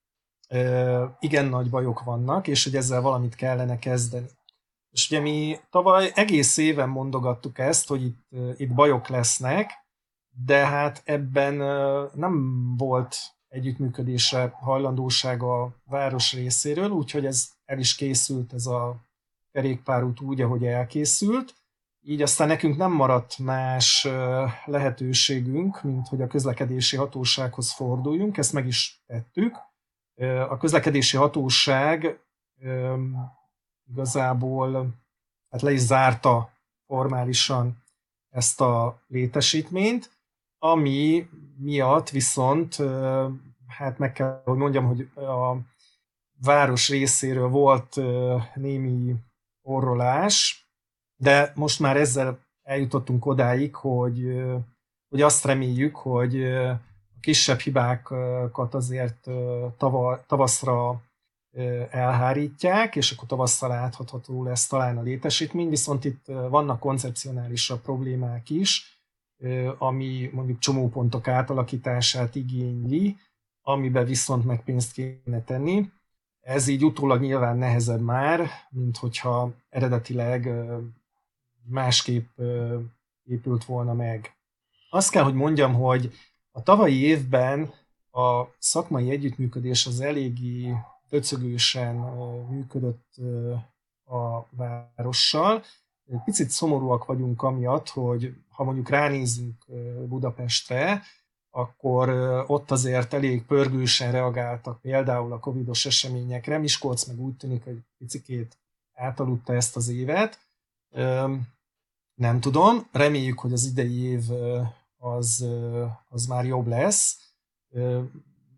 Igen nagy bajok vannak, és hogy ezzel valamit kellene kezdeni. És ugye mi tavaly egész éven mondogattuk ezt, hogy itt, itt bajok lesznek, de hát ebben nem volt együttműködésre hajlandóság a város részéről, úgyhogy ez el is készült ez a kerékpárút úgy, ahogy elkészült. Így aztán nekünk nem maradt más lehetőségünk, mint hogy a közlekedési hatósághoz forduljunk, ezt meg is tettük. A közlekedési hatóság igazából hát le is zárta formálisan ezt a létesítményt, ami miatt viszont, hát meg kell, hogy mondjam, hogy a város részéről volt némi orrolás, de most már ezzel eljutottunk odáig, hogy, hogy azt reméljük, hogy a kisebb hibákat azért tava, tavaszra elhárítják, és akkor tavasszal áthatható lesz talán a létesítmény, viszont itt vannak koncepcionálisabb problémák is, ami mondjuk csomópontok átalakítását igényli, amiben viszont meg pénzt kéne tenni. Ez így utólag nyilván nehezebb már, mint hogyha eredetileg másképp épült volna meg. Azt kell, hogy mondjam, hogy a tavalyi évben a szakmai együttműködés az eléggé döcögősen működött a várossal. Picit szomorúak vagyunk amiatt, hogy ha mondjuk ránézünk Budapestre, akkor ott azért elég pörgősen reagáltak például a covidos eseményekre. Miskolc meg úgy tűnik, hogy picikét átaludta ezt az évet. Nem tudom, reméljük, hogy az idei év az, az már jobb lesz.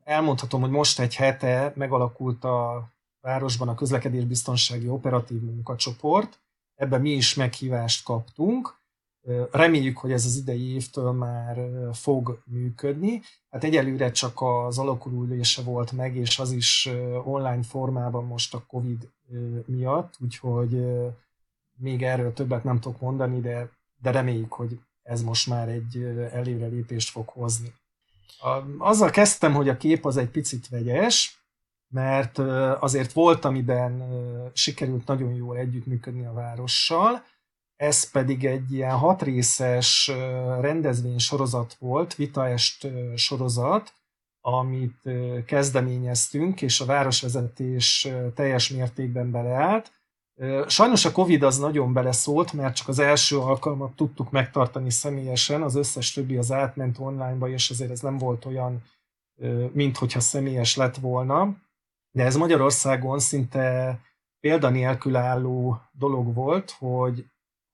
Elmondhatom, hogy most egy hete megalakult a városban a közlekedésbiztonsági operatív munkacsoport. Ebben mi is meghívást kaptunk. Reméljük, hogy ez az idei évtől már fog működni. Hát egyelőre csak az alakulülése volt meg, és az is online formában most a Covid miatt, úgyhogy még erről többet nem tudok mondani, de, de reméljük, hogy ez most már egy előrelépést fog hozni. Azzal kezdtem, hogy a kép az egy picit vegyes, mert azért volt, amiben sikerült nagyon jól együttműködni a várossal, ez pedig egy ilyen hatrészes rendezvény sorozat volt, vitaest sorozat, amit kezdeményeztünk, és a városvezetés teljes mértékben beleállt. Sajnos a Covid az nagyon beleszólt, mert csak az első alkalmat tudtuk megtartani személyesen, az összes többi az átment onlineba, és azért ez nem volt olyan, mint hogyha személyes lett volna. De ez Magyarországon szinte példanélkül álló dolog volt, hogy,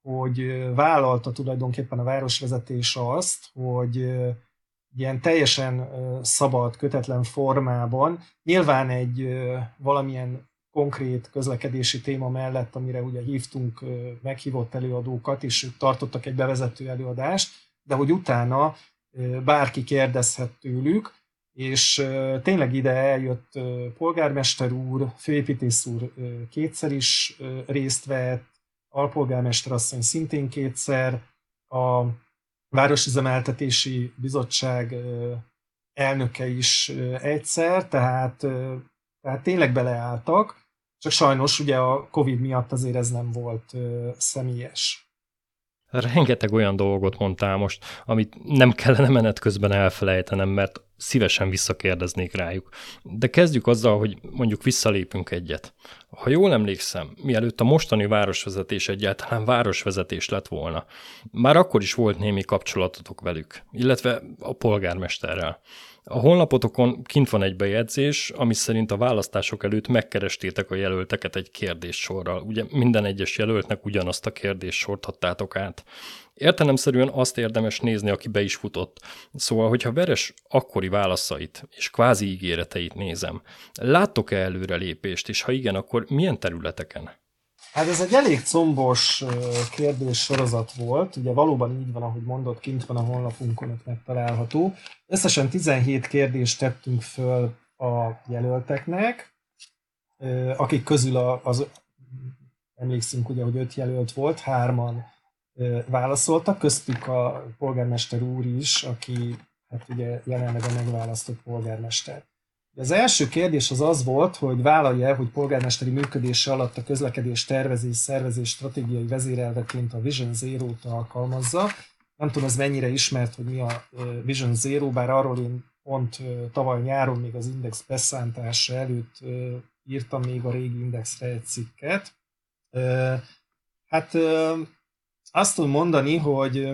hogy vállalta tulajdonképpen a városvezetés azt, hogy ilyen teljesen szabad, kötetlen formában, nyilván egy valamilyen konkrét közlekedési téma mellett, amire ugye hívtunk meghívott előadókat, és ők tartottak egy bevezető előadást, de hogy utána bárki kérdezhet tőlük, és tényleg ide eljött polgármester úr, főépítész úr kétszer is részt vett, alpolgármester asszony szintén kétszer, a Városüzemeltetési Bizottság elnöke is egyszer, tehát, tehát tényleg beleálltak, csak sajnos ugye a Covid miatt azért ez nem volt személyes. Rengeteg olyan dolgot mondtál most, amit nem kellene menet közben elfelejtenem, mert szívesen visszakérdeznék rájuk. De kezdjük azzal, hogy mondjuk visszalépünk egyet. Ha jól emlékszem, mielőtt a mostani városvezetés egyáltalán városvezetés lett volna, már akkor is volt némi kapcsolatotok velük, illetve a polgármesterrel. A honlapotokon kint van egy bejegyzés, ami szerint a választások előtt megkerestétek a jelölteket egy kérdéssorral. Ugye minden egyes jelöltnek ugyanazt a kérdéssort adtátok át. Értelemszerűen azt érdemes nézni, aki be is futott. Szóval, hogyha Veres akkori válaszait és kvázi ígéreteit nézem, láttok-e előrelépést, és ha igen, akkor milyen területeken? Hát ez egy elég combos kérdés sorozat volt, ugye valóban így van, ahogy mondott, kint van a honlapunkon, ott megtalálható. Összesen 17 kérdést tettünk föl a jelölteknek, akik közül az, emlékszünk ugye, hogy öt jelölt volt, hárman válaszoltak, köztük a polgármester úr is, aki hát ugye jelenleg a megválasztott polgármester. Az első kérdés az az volt, hogy vállalja hogy polgármesteri működése alatt a közlekedés tervezés, szervezés stratégiai vezérelveként a Vision Zero-t alkalmazza. Nem tudom, ez mennyire ismert, hogy mi a Vision Zero, bár arról én pont tavaly nyáron még az Index beszántása előtt írtam még a régi Indexre egy cikket. Hát azt tudom mondani, hogy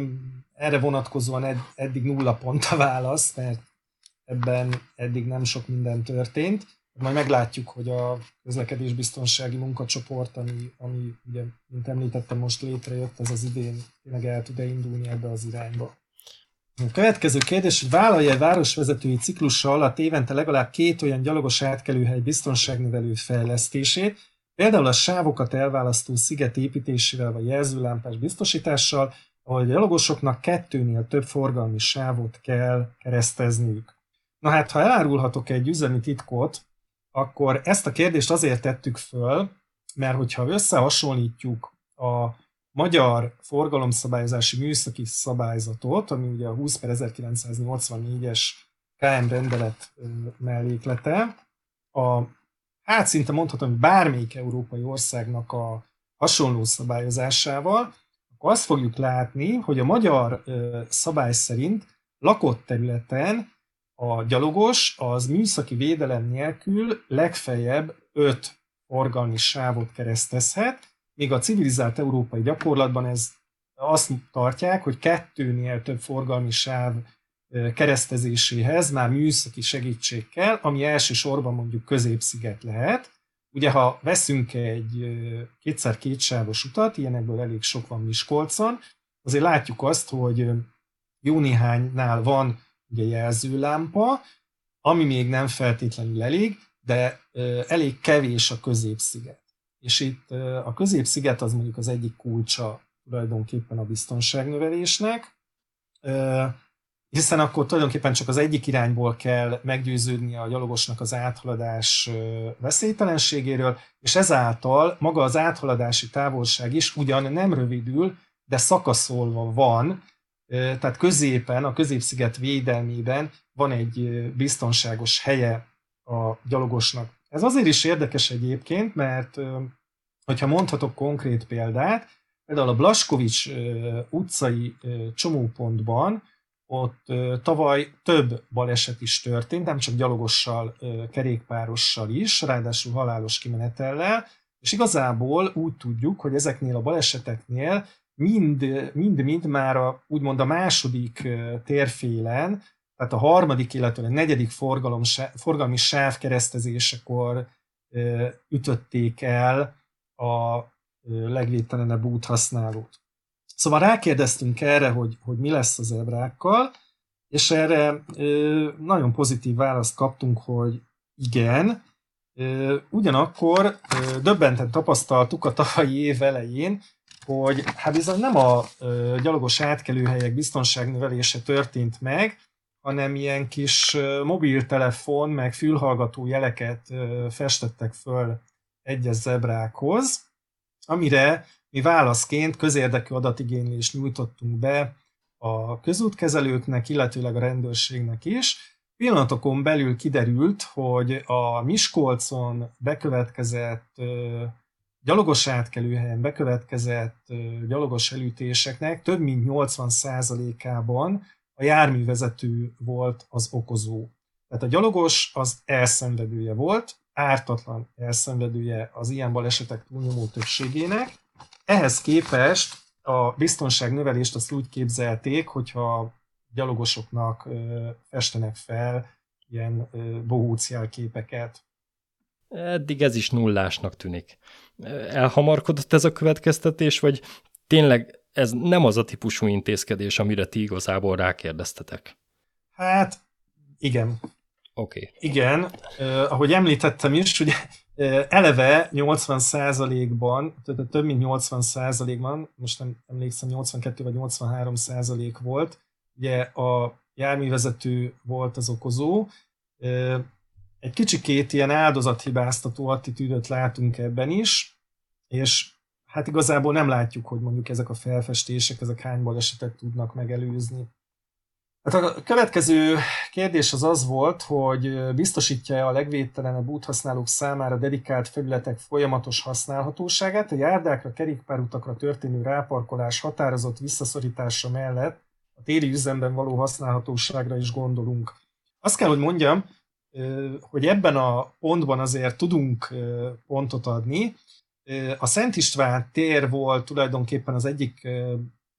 erre vonatkozóan eddig nulla pont a válasz, mert ebben eddig nem sok minden történt. Majd meglátjuk, hogy a közlekedésbiztonsági munkacsoport, ami, ami ugye, mint említettem, most létrejött, ez az idén tényleg el tud-e indulni ebbe az irányba. A következő kérdés, hogy vállalja a városvezetői ciklusa alatt évente legalább két olyan gyalogos átkelőhely biztonságnövelő fejlesztését, például a sávokat elválasztó sziget építésével vagy jelzőlámpás biztosítással, ahol a gyalogosoknak kettőnél több forgalmi sávot kell keresztezniük. Na hát, ha elárulhatok egy üzemi titkot, akkor ezt a kérdést azért tettük föl, mert hogyha összehasonlítjuk a magyar forgalomszabályozási műszaki szabályzatot, ami ugye a 20 per 1984-es KM rendelet melléklete, a, hát szinte mondhatom, hogy bármelyik európai országnak a hasonló szabályozásával, akkor azt fogjuk látni, hogy a magyar szabály szerint lakott területen a gyalogos az műszaki védelem nélkül legfeljebb 5 forgalmi sávot keresztezhet, míg a civilizált európai gyakorlatban ez azt tartják, hogy kettőnél több forgalmi sáv keresztezéséhez már műszaki segítség kell, ami elsősorban mondjuk középsziget lehet. Ugye, ha veszünk egy kétszer kétsávos utat, ilyenekből elég sok van Miskolcon, azért látjuk azt, hogy jó néhánynál van ugye jelzőlámpa, ami még nem feltétlenül elég, de elég kevés a középsziget. És itt a középsziget az mondjuk az egyik kulcsa tulajdonképpen a biztonságnövelésnek, hiszen akkor tulajdonképpen csak az egyik irányból kell meggyőződni a gyalogosnak az áthaladás veszélytelenségéről, és ezáltal maga az áthaladási távolság is ugyan nem rövidül, de szakaszolva van, tehát középen, a középsziget védelmében van egy biztonságos helye a gyalogosnak. Ez azért is érdekes egyébként, mert hogyha mondhatok konkrét példát, például a Blaskovics utcai csomópontban ott tavaly több baleset is történt, nem csak gyalogossal, kerékpárossal is, ráadásul halálos kimenetellel, és igazából úgy tudjuk, hogy ezeknél a baleseteknél mind-mind már a, úgymond a második térfélen, tehát a harmadik, illetve a negyedik forgalom, forgalmi sáv keresztezésekor ütötték el a legvédtelenebb úthasználót. Szóval rákérdeztünk erre, hogy, hogy mi lesz az ebrákkal, és erre nagyon pozitív választ kaptunk, hogy igen. Ugyanakkor döbbenten tapasztaltuk a tavalyi év elején, hogy hát bizony nem a gyalogos átkelőhelyek biztonságnövelése történt meg, hanem ilyen kis mobiltelefon, meg fülhallgató jeleket festettek föl egyes zebrákhoz, amire mi válaszként közérdekű adatigénylést nyújtottunk be a közútkezelőknek, illetőleg a rendőrségnek is. Pillanatokon belül kiderült, hogy a Miskolcon bekövetkezett gyalogos átkelőhelyen bekövetkezett gyalogos elütéseknek több mint 80%-ában a járművezető volt az okozó. Tehát a gyalogos az elszenvedője volt, ártatlan elszenvedője az ilyen balesetek túlnyomó többségének. Ehhez képest a biztonság növelést azt úgy képzelték, hogyha gyalogosoknak festenek fel ilyen bohóc képeket. Eddig ez is nullásnak tűnik. Elhamarkodott ez a következtetés, vagy tényleg ez nem az a típusú intézkedés, amire ti igazából rákérdeztetek? Hát, igen. Oké. Okay. Igen, uh, ahogy említettem is, ugye uh, eleve 80%-ban, tehát több mint 80%-ban, most nem emlékszem, 82 vagy 83 százalék volt, ugye a járművezető volt az okozó. Uh, egy kicsikét ilyen áldozathibáztató attitűdöt látunk ebben is, és hát igazából nem látjuk, hogy mondjuk ezek a felfestések, ezek hány balesetet tudnak megelőzni. Hát a következő kérdés az az volt, hogy biztosítja a legvédtelenebb úthasználók számára dedikált felületek folyamatos használhatóságát, a járdákra, kerékpárutakra történő ráparkolás határozott visszaszorítása mellett a téli üzemben való használhatóságra is gondolunk. Azt kell, hogy mondjam, hogy ebben a pontban azért tudunk pontot adni. A Szent István tér volt tulajdonképpen az egyik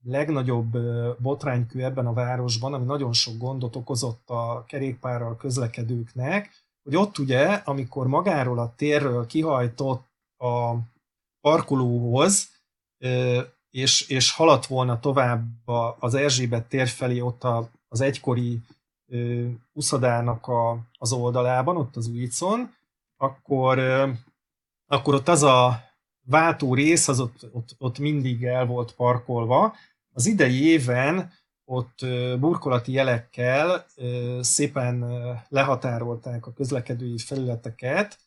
legnagyobb botránykő ebben a városban, ami nagyon sok gondot okozott a kerékpárral közlekedőknek, hogy ott ugye, amikor magáról a térről kihajtott a parkolóhoz, és, és haladt volna tovább az Erzsébet tér felé ott az egykori uszadának a, az oldalában, ott az újicon, akkor, akkor ott az a váltó rész, az ott, ott, ott mindig el volt parkolva, az idei éven ott burkolati jelekkel szépen lehatárolták a közlekedői felületeket.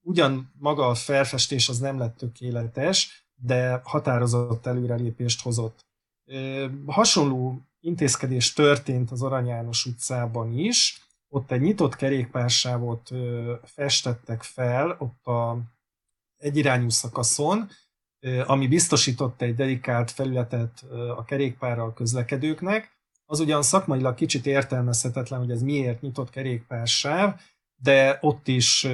Ugyan maga a felfestés az nem lett tökéletes, de határozott előrelépést hozott. Hasonló intézkedés történt az Arany János utcában is. Ott egy nyitott kerékpársávot festettek fel, ott a egyirányú szakaszon, ami biztosította egy dedikált felületet a kerékpárral közlekedőknek. Az ugyan szakmailag kicsit értelmezhetetlen, hogy ez miért nyitott kerékpársáv, de ott is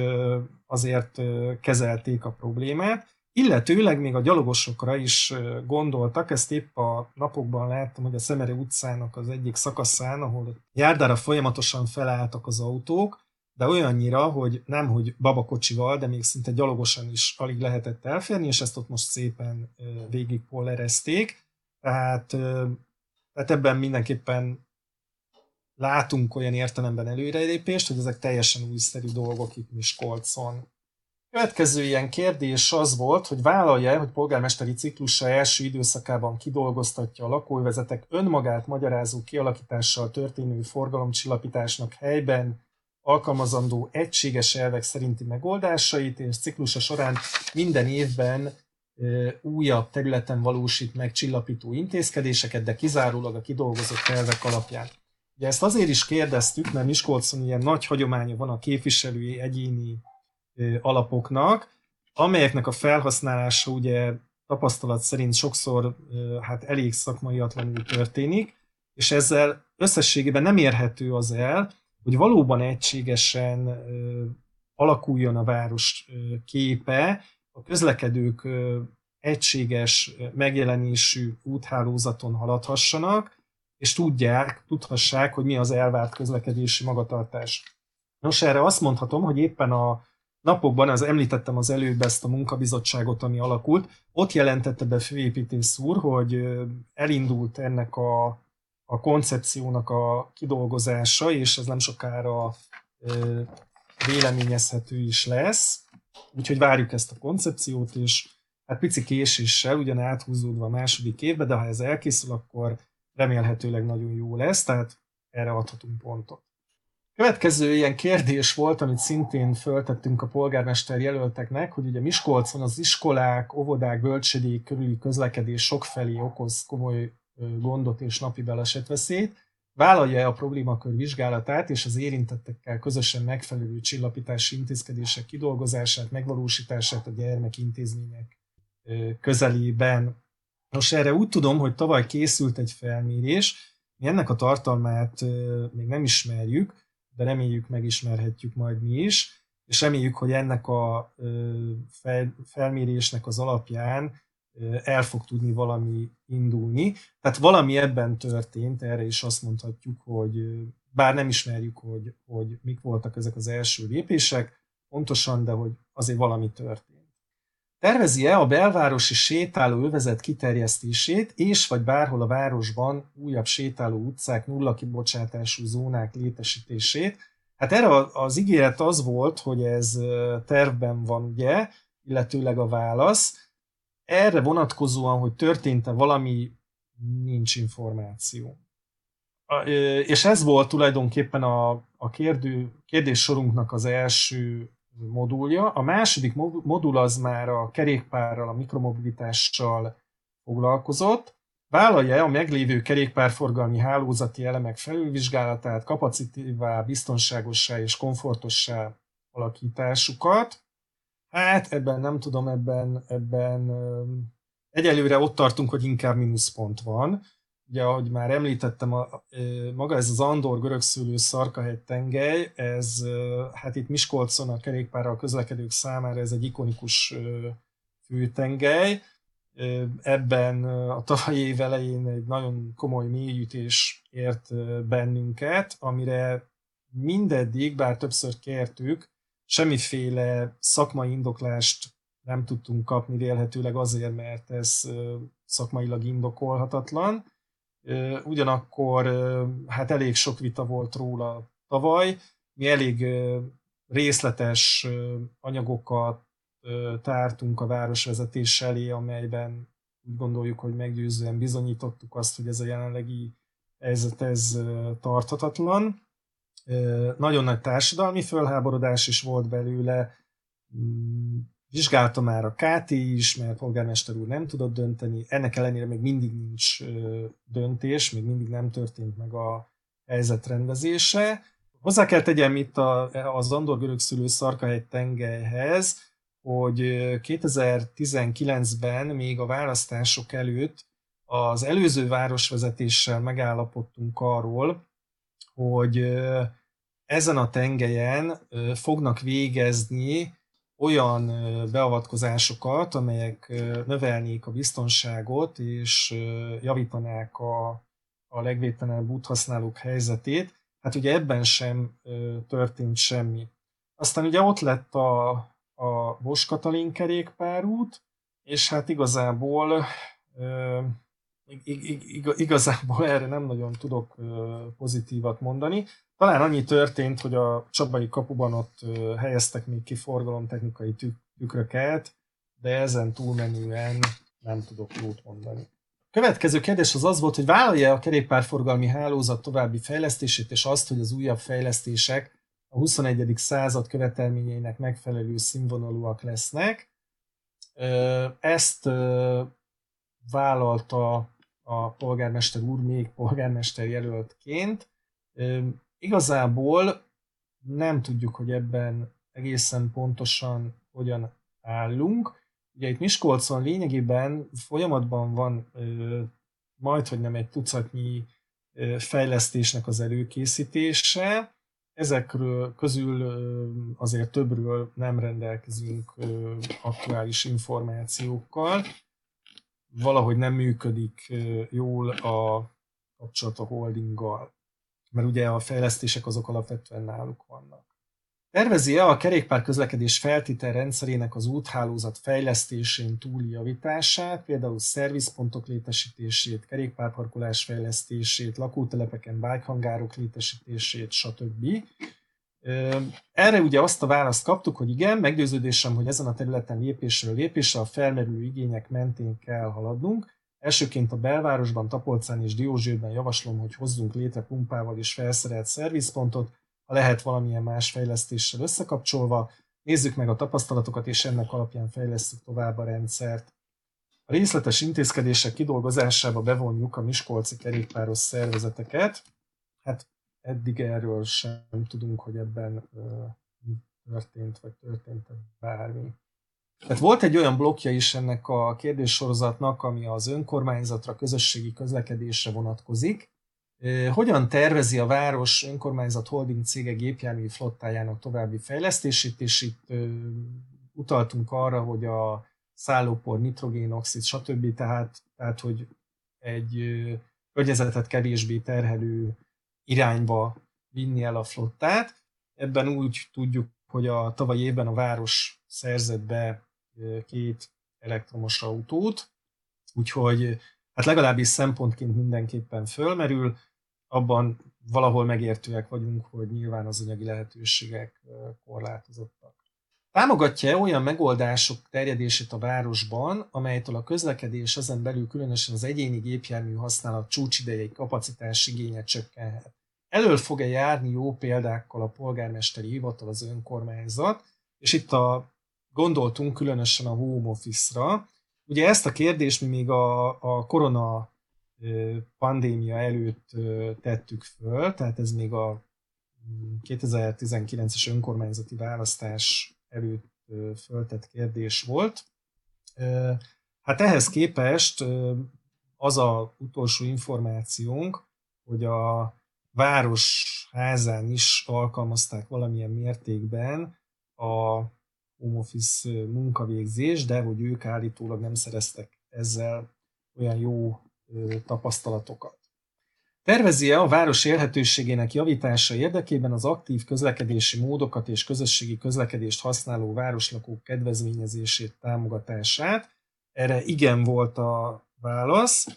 azért kezelték a problémát. Illetőleg még a gyalogosokra is gondoltak, ezt épp a napokban láttam, hogy a Szemere utcának az egyik szakaszán, ahol járdára folyamatosan felálltak az autók, de olyannyira, hogy nem, hogy babakocsival, de még szinte gyalogosan is alig lehetett elférni, és ezt ott most szépen végig pollerezték. Tehát, tehát ebben mindenképpen látunk olyan értelemben előrelépést, hogy ezek teljesen újszerű dolgok itt Miskolcon. Következő ilyen kérdés az volt, hogy vállalja hogy polgármesteri ciklusa első időszakában kidolgoztatja a lakóvezetek önmagát magyarázó kialakítással történő forgalomcsillapításnak helyben alkalmazandó egységes elvek szerinti megoldásait, és ciklusa során minden évben újabb területen valósít meg csillapító intézkedéseket, de kizárólag a kidolgozott elvek alapján. Ugye ezt azért is kérdeztük, mert Miskolcon ilyen nagy hagyománya van a képviselői egyéni alapoknak, amelyeknek a felhasználása ugye tapasztalat szerint sokszor hát elég szakmaiatlanul történik, és ezzel összességében nem érhető az el, hogy valóban egységesen alakuljon a város képe, a közlekedők egységes megjelenésű úthálózaton haladhassanak, és tudják, tudhassák, hogy mi az elvárt közlekedési magatartás. Nos, erre azt mondhatom, hogy éppen a napokban, az említettem az előbb ezt a munkabizottságot, ami alakult, ott jelentette be főépítész úr, hogy elindult ennek a a koncepciónak a kidolgozása, és ez nem sokára véleményezhető is lesz. Úgyhogy várjuk ezt a koncepciót, és hát pici késéssel, ugyan áthúzódva a második évbe, de ha ez elkészül, akkor remélhetőleg nagyon jó lesz, tehát erre adhatunk pontot. Következő ilyen kérdés volt, amit szintén föltettünk a polgármester jelölteknek, hogy ugye Miskolcon az iskolák, óvodák, bölcsödék körüli közlekedés sokfelé okoz komoly gondot és napi balesetveszélyt, vállalja a problémakör vizsgálatát és az érintettekkel közösen megfelelő csillapítási intézkedések kidolgozását, megvalósítását a gyermekintézmények közelében. Most erre úgy tudom, hogy tavaly készült egy felmérés, mi ennek a tartalmát még nem ismerjük, de reméljük megismerhetjük majd mi is, és reméljük, hogy ennek a felmérésnek az alapján el fog tudni valami indulni. Tehát valami ebben történt, erre is azt mondhatjuk, hogy bár nem ismerjük, hogy, hogy mik voltak ezek az első lépések, pontosan, de hogy azért valami történt. Tervezi-e a belvárosi sétáló övezet kiterjesztését, és vagy bárhol a városban újabb sétáló utcák, nulla kibocsátású zónák létesítését? Hát erre az ígéret az volt, hogy ez tervben van, ugye, illetőleg a válasz erre vonatkozóan, hogy történt-e valami, nincs információ. És ez volt tulajdonképpen a, a kérdő, kérdéssorunknak az első modulja. A második modul az már a kerékpárral, a mikromobilitással foglalkozott. Vállalja a meglévő kerékpárforgalmi hálózati elemek felülvizsgálatát, kapacitívá, biztonságossá és komfortossá alakításukat. Hát ebben nem tudom, ebben, ebben egyelőre ott tartunk, hogy inkább mínuszpont van. Ugye, ahogy már említettem, a, maga ez az Andor görögszülő szarkahegy tengely, ez hát itt Miskolcon a kerékpárral közlekedők számára ez egy ikonikus főtengely. Ebben a tavalyi év elején egy nagyon komoly mélyütés ért bennünket, amire mindeddig, bár többször kértük, semmiféle szakmai indoklást nem tudtunk kapni, vélhetőleg azért, mert ez szakmailag indokolhatatlan. Ugyanakkor hát elég sok vita volt róla tavaly. Mi elég részletes anyagokat tártunk a városvezetés elé, amelyben úgy gondoljuk, hogy meggyőzően bizonyítottuk azt, hogy ez a jelenlegi helyzet ez tarthatatlan. Nagyon nagy társadalmi fölháborodás is volt belőle, mm, vizsgálta már a KT is, mert polgármester úr nem tudott dönteni, ennek ellenére még mindig nincs döntés, még mindig nem történt meg a helyzet rendezése. Hozzá kell tegyem itt a, az Andor görögszülő Szarkahegy tengelyhez, hogy 2019-ben még a választások előtt az előző városvezetéssel megállapodtunk arról, hogy ezen a tengelyen fognak végezni olyan beavatkozásokat, amelyek növelnék a biztonságot és javítanák a, a legvédtelenebb úthasználók helyzetét. Hát ugye ebben sem történt semmi. Aztán ugye ott lett a, a Bos Katalin kerékpárút, és hát igazából igazából erre nem nagyon tudok pozitívat mondani. Talán annyi történt, hogy a Csabai kapuban ott helyeztek még ki forgalomtechnikai tükröket, de ezen túlmenően nem tudok jót mondani. Következő kérdés az az volt, hogy vállalja a kerékpárforgalmi hálózat további fejlesztését, és azt, hogy az újabb fejlesztések a 21. század követelményeinek megfelelő színvonalúak lesznek. Ezt vállalta a polgármester úr még polgármester jelöltként. Igazából nem tudjuk, hogy ebben egészen pontosan hogyan állunk. Ugye itt Miskolcon lényegében folyamatban van majd, hogy nem egy tucatnyi fejlesztésnek az előkészítése. Ezekről közül azért többről nem rendelkezünk aktuális információkkal valahogy nem működik jól a kapcsolat a holdinggal, mert ugye a fejlesztések azok alapvetően náluk vannak. Tervezi-e a kerékpár közlekedés feltétel rendszerének az úthálózat fejlesztésén túli javítását, például szervizpontok létesítését, kerékpárparkolás fejlesztését, lakótelepeken bájkhangárok létesítését, stb. Erre ugye azt a választ kaptuk, hogy igen, meggyőződésem, hogy ezen a területen lépésről lépésre a felmerülő igények mentén kell haladnunk. Elsőként a belvárosban, Tapolcán és Diózsőben javaslom, hogy hozzunk létre pumpával és felszerelt szervizpontot, ha lehet valamilyen más fejlesztéssel összekapcsolva. Nézzük meg a tapasztalatokat, és ennek alapján fejlesztjük tovább a rendszert. A részletes intézkedések kidolgozásába bevonjuk a Miskolci kerékpáros szervezeteket. Hát eddig erről sem tudunk, hogy ebben mi történt, vagy történt bármi. Tehát volt egy olyan blokja is ennek a kérdéssorozatnak, ami az önkormányzatra, közösségi közlekedésre vonatkozik. Hogyan tervezi a város önkormányzat holding cége gépjármű flottájának további fejlesztését, és itt utaltunk arra, hogy a szállópor, nitrogénoxid, stb. Tehát, tehát hogy egy környezetet kevésbé terhelő irányba vinni el a flottát. Ebben úgy tudjuk, hogy a tavalyi évben a város szerzett be két elektromos autót, úgyhogy hát legalábbis szempontként mindenképpen fölmerül, abban valahol megértőek vagyunk, hogy nyilván az anyagi lehetőségek korlátozottak. Támogatja olyan megoldások terjedését a városban, amelytől a közlekedés ezen belül különösen az egyéni gépjármű használat csúcsidejei kapacitás igénye csökkenhet? Elől fog-e járni jó példákkal a polgármesteri hivatal, az önkormányzat, és itt a, gondoltunk különösen a home office-ra. Ugye ezt a kérdést mi még a, a korona pandémia előtt tettük föl, tehát ez még a 2019-es önkormányzati választás előtt föltett kérdés volt. Hát ehhez képest az a utolsó információnk, hogy a város házán is alkalmazták valamilyen mértékben a home office munkavégzés, de hogy ők állítólag nem szereztek ezzel olyan jó tapasztalatokat. Tervezi-e a város élhetőségének javítása érdekében az aktív közlekedési módokat és közösségi közlekedést használó városlakók kedvezményezését, támogatását? Erre igen volt a válasz.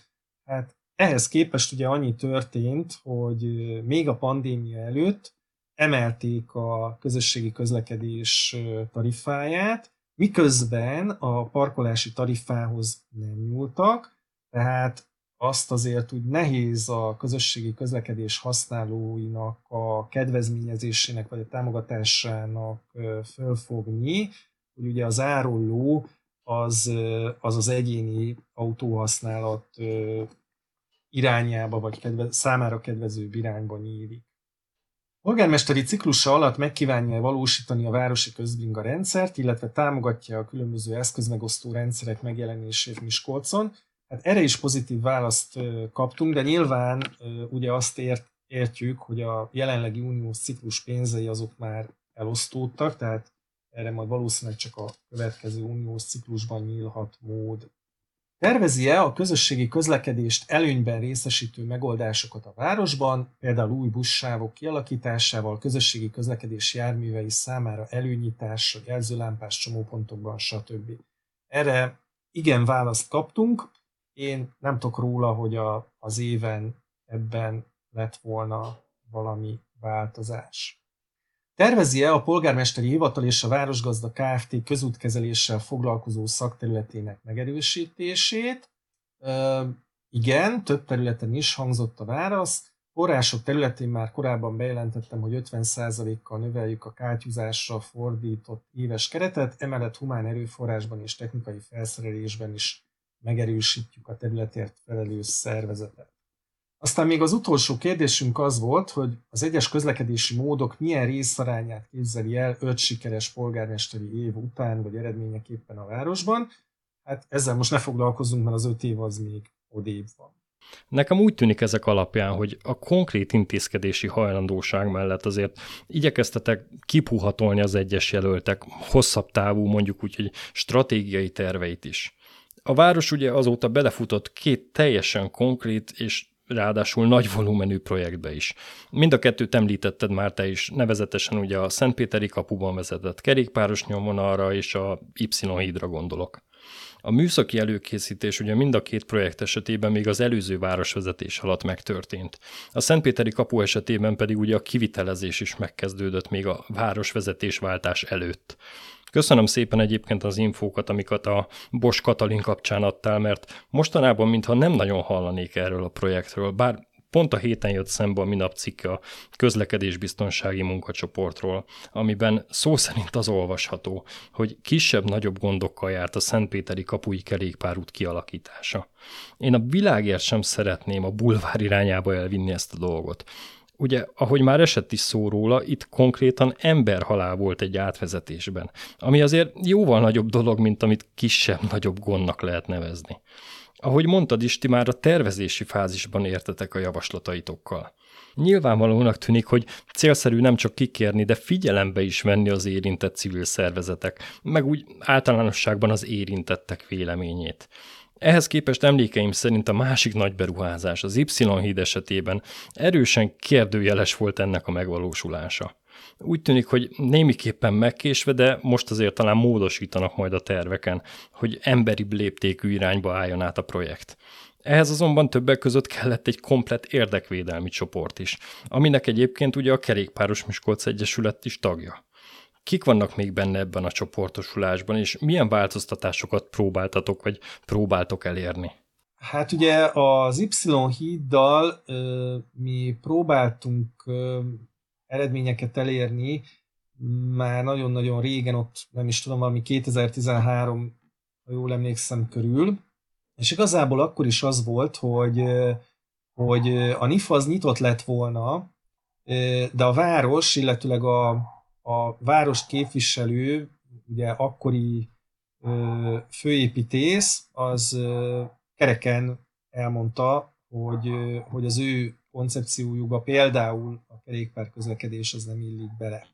Hát ehhez képest ugye annyi történt, hogy még a pandémia előtt emelték a közösségi közlekedés tarifáját, miközben a parkolási tarifához nem nyúltak, tehát azt azért úgy nehéz a közösségi közlekedés használóinak a kedvezményezésének vagy a támogatásának fölfogni, hogy ugye az árulló az az, az egyéni autóhasználat irányába, vagy kedve, számára kedvező irányba nyílik. Polgármesteri ciklusa alatt megkívánja valósítani a városi közbringa rendszert, illetve támogatja a különböző eszközmegosztó rendszerek megjelenését Miskolcon. Hát erre is pozitív választ kaptunk, de nyilván ugye azt ért, értjük, hogy a jelenlegi uniós ciklus pénzei azok már elosztódtak, tehát erre majd valószínűleg csak a következő uniós ciklusban nyílhat mód. Tervezi-e a közösségi közlekedést előnyben részesítő megoldásokat a városban, például új buszsávok kialakításával, közösségi közlekedés járművei számára előnyításra, jelzőlámpás csomópontokban, stb. Erre igen választ kaptunk, én nem tudok róla, hogy a, az éven ebben lett volna valami változás. Tervezi-e a polgármesteri hivatal és a Városgazda Kft. közútkezeléssel foglalkozó szakterületének megerősítését? Ö, igen, több területen is hangzott a válasz. Források területén már korábban bejelentettem, hogy 50%-kal növeljük a kátyúzásra fordított éves keretet, emellett humán erőforrásban és technikai felszerelésben is megerősítjük a területért felelős szervezetet. Aztán még az utolsó kérdésünk az volt, hogy az egyes közlekedési módok milyen részarányát képzeli el öt sikeres polgármesteri év után, vagy eredményeképpen a városban. Hát ezzel most ne foglalkozunk, mert az öt év az még odébb van. Nekem úgy tűnik ezek alapján, hogy a konkrét intézkedési hajlandóság mellett azért igyekeztetek kipuhatolni az egyes jelöltek hosszabb távú, mondjuk úgy, hogy stratégiai terveit is. A város ugye azóta belefutott két teljesen konkrét és ráadásul nagy volumenű projektbe is. Mind a kettőt említetted már te is, nevezetesen ugye a Szentpéteri kapuban vezetett kerékpáros nyomvonalra és a Y-hídra gondolok. A műszaki előkészítés ugye mind a két projekt esetében még az előző városvezetés alatt megtörtént. A Szentpéteri kapu esetében pedig ugye a kivitelezés is megkezdődött még a városvezetés váltás előtt. Köszönöm szépen egyébként az infókat, amiket a Bos Katalin kapcsán adtál, mert mostanában mintha nem nagyon hallanék erről a projektről, bár Pont a héten jött szembe a minap cikke a közlekedésbiztonsági munkacsoportról, amiben szó szerint az olvasható, hogy kisebb-nagyobb gondokkal járt a Szentpéteri kapui kerékpárút kialakítása. Én a világért sem szeretném a bulvár irányába elvinni ezt a dolgot ugye, ahogy már esett is szó róla, itt konkrétan emberhalál volt egy átvezetésben, ami azért jóval nagyobb dolog, mint amit kisebb-nagyobb gondnak lehet nevezni. Ahogy mondtad is, ti már a tervezési fázisban értetek a javaslataitokkal. Nyilvánvalónak tűnik, hogy célszerű nem csak kikérni, de figyelembe is venni az érintett civil szervezetek, meg úgy általánosságban az érintettek véleményét. Ehhez képest emlékeim szerint a másik nagy beruházás, az Y-híd esetében erősen kérdőjeles volt ennek a megvalósulása. Úgy tűnik, hogy némiképpen megkésve, de most azért talán módosítanak majd a terveken, hogy emberi léptékű irányba álljon át a projekt. Ehhez azonban többek között kellett egy komplet érdekvédelmi csoport is, aminek egyébként ugye a Kerékpáros Miskolc Egyesület is tagja. Kik vannak még benne ebben a csoportosulásban, és milyen változtatásokat próbáltatok, vagy próbáltok elérni? Hát ugye az Y híddal ö, mi próbáltunk eredményeket elérni, már nagyon-nagyon régen, ott nem is tudom, valami 2013, ha jól emlékszem, körül. És igazából akkor is az volt, hogy, hogy a NIF az nyitott lett volna, de a város, illetőleg a, a várost képviselő, ugye akkori ö, főépítész, az ö, kereken elmondta, hogy, ö, hogy az ő koncepciójukba például a kerékpár közlekedés az nem illik bele.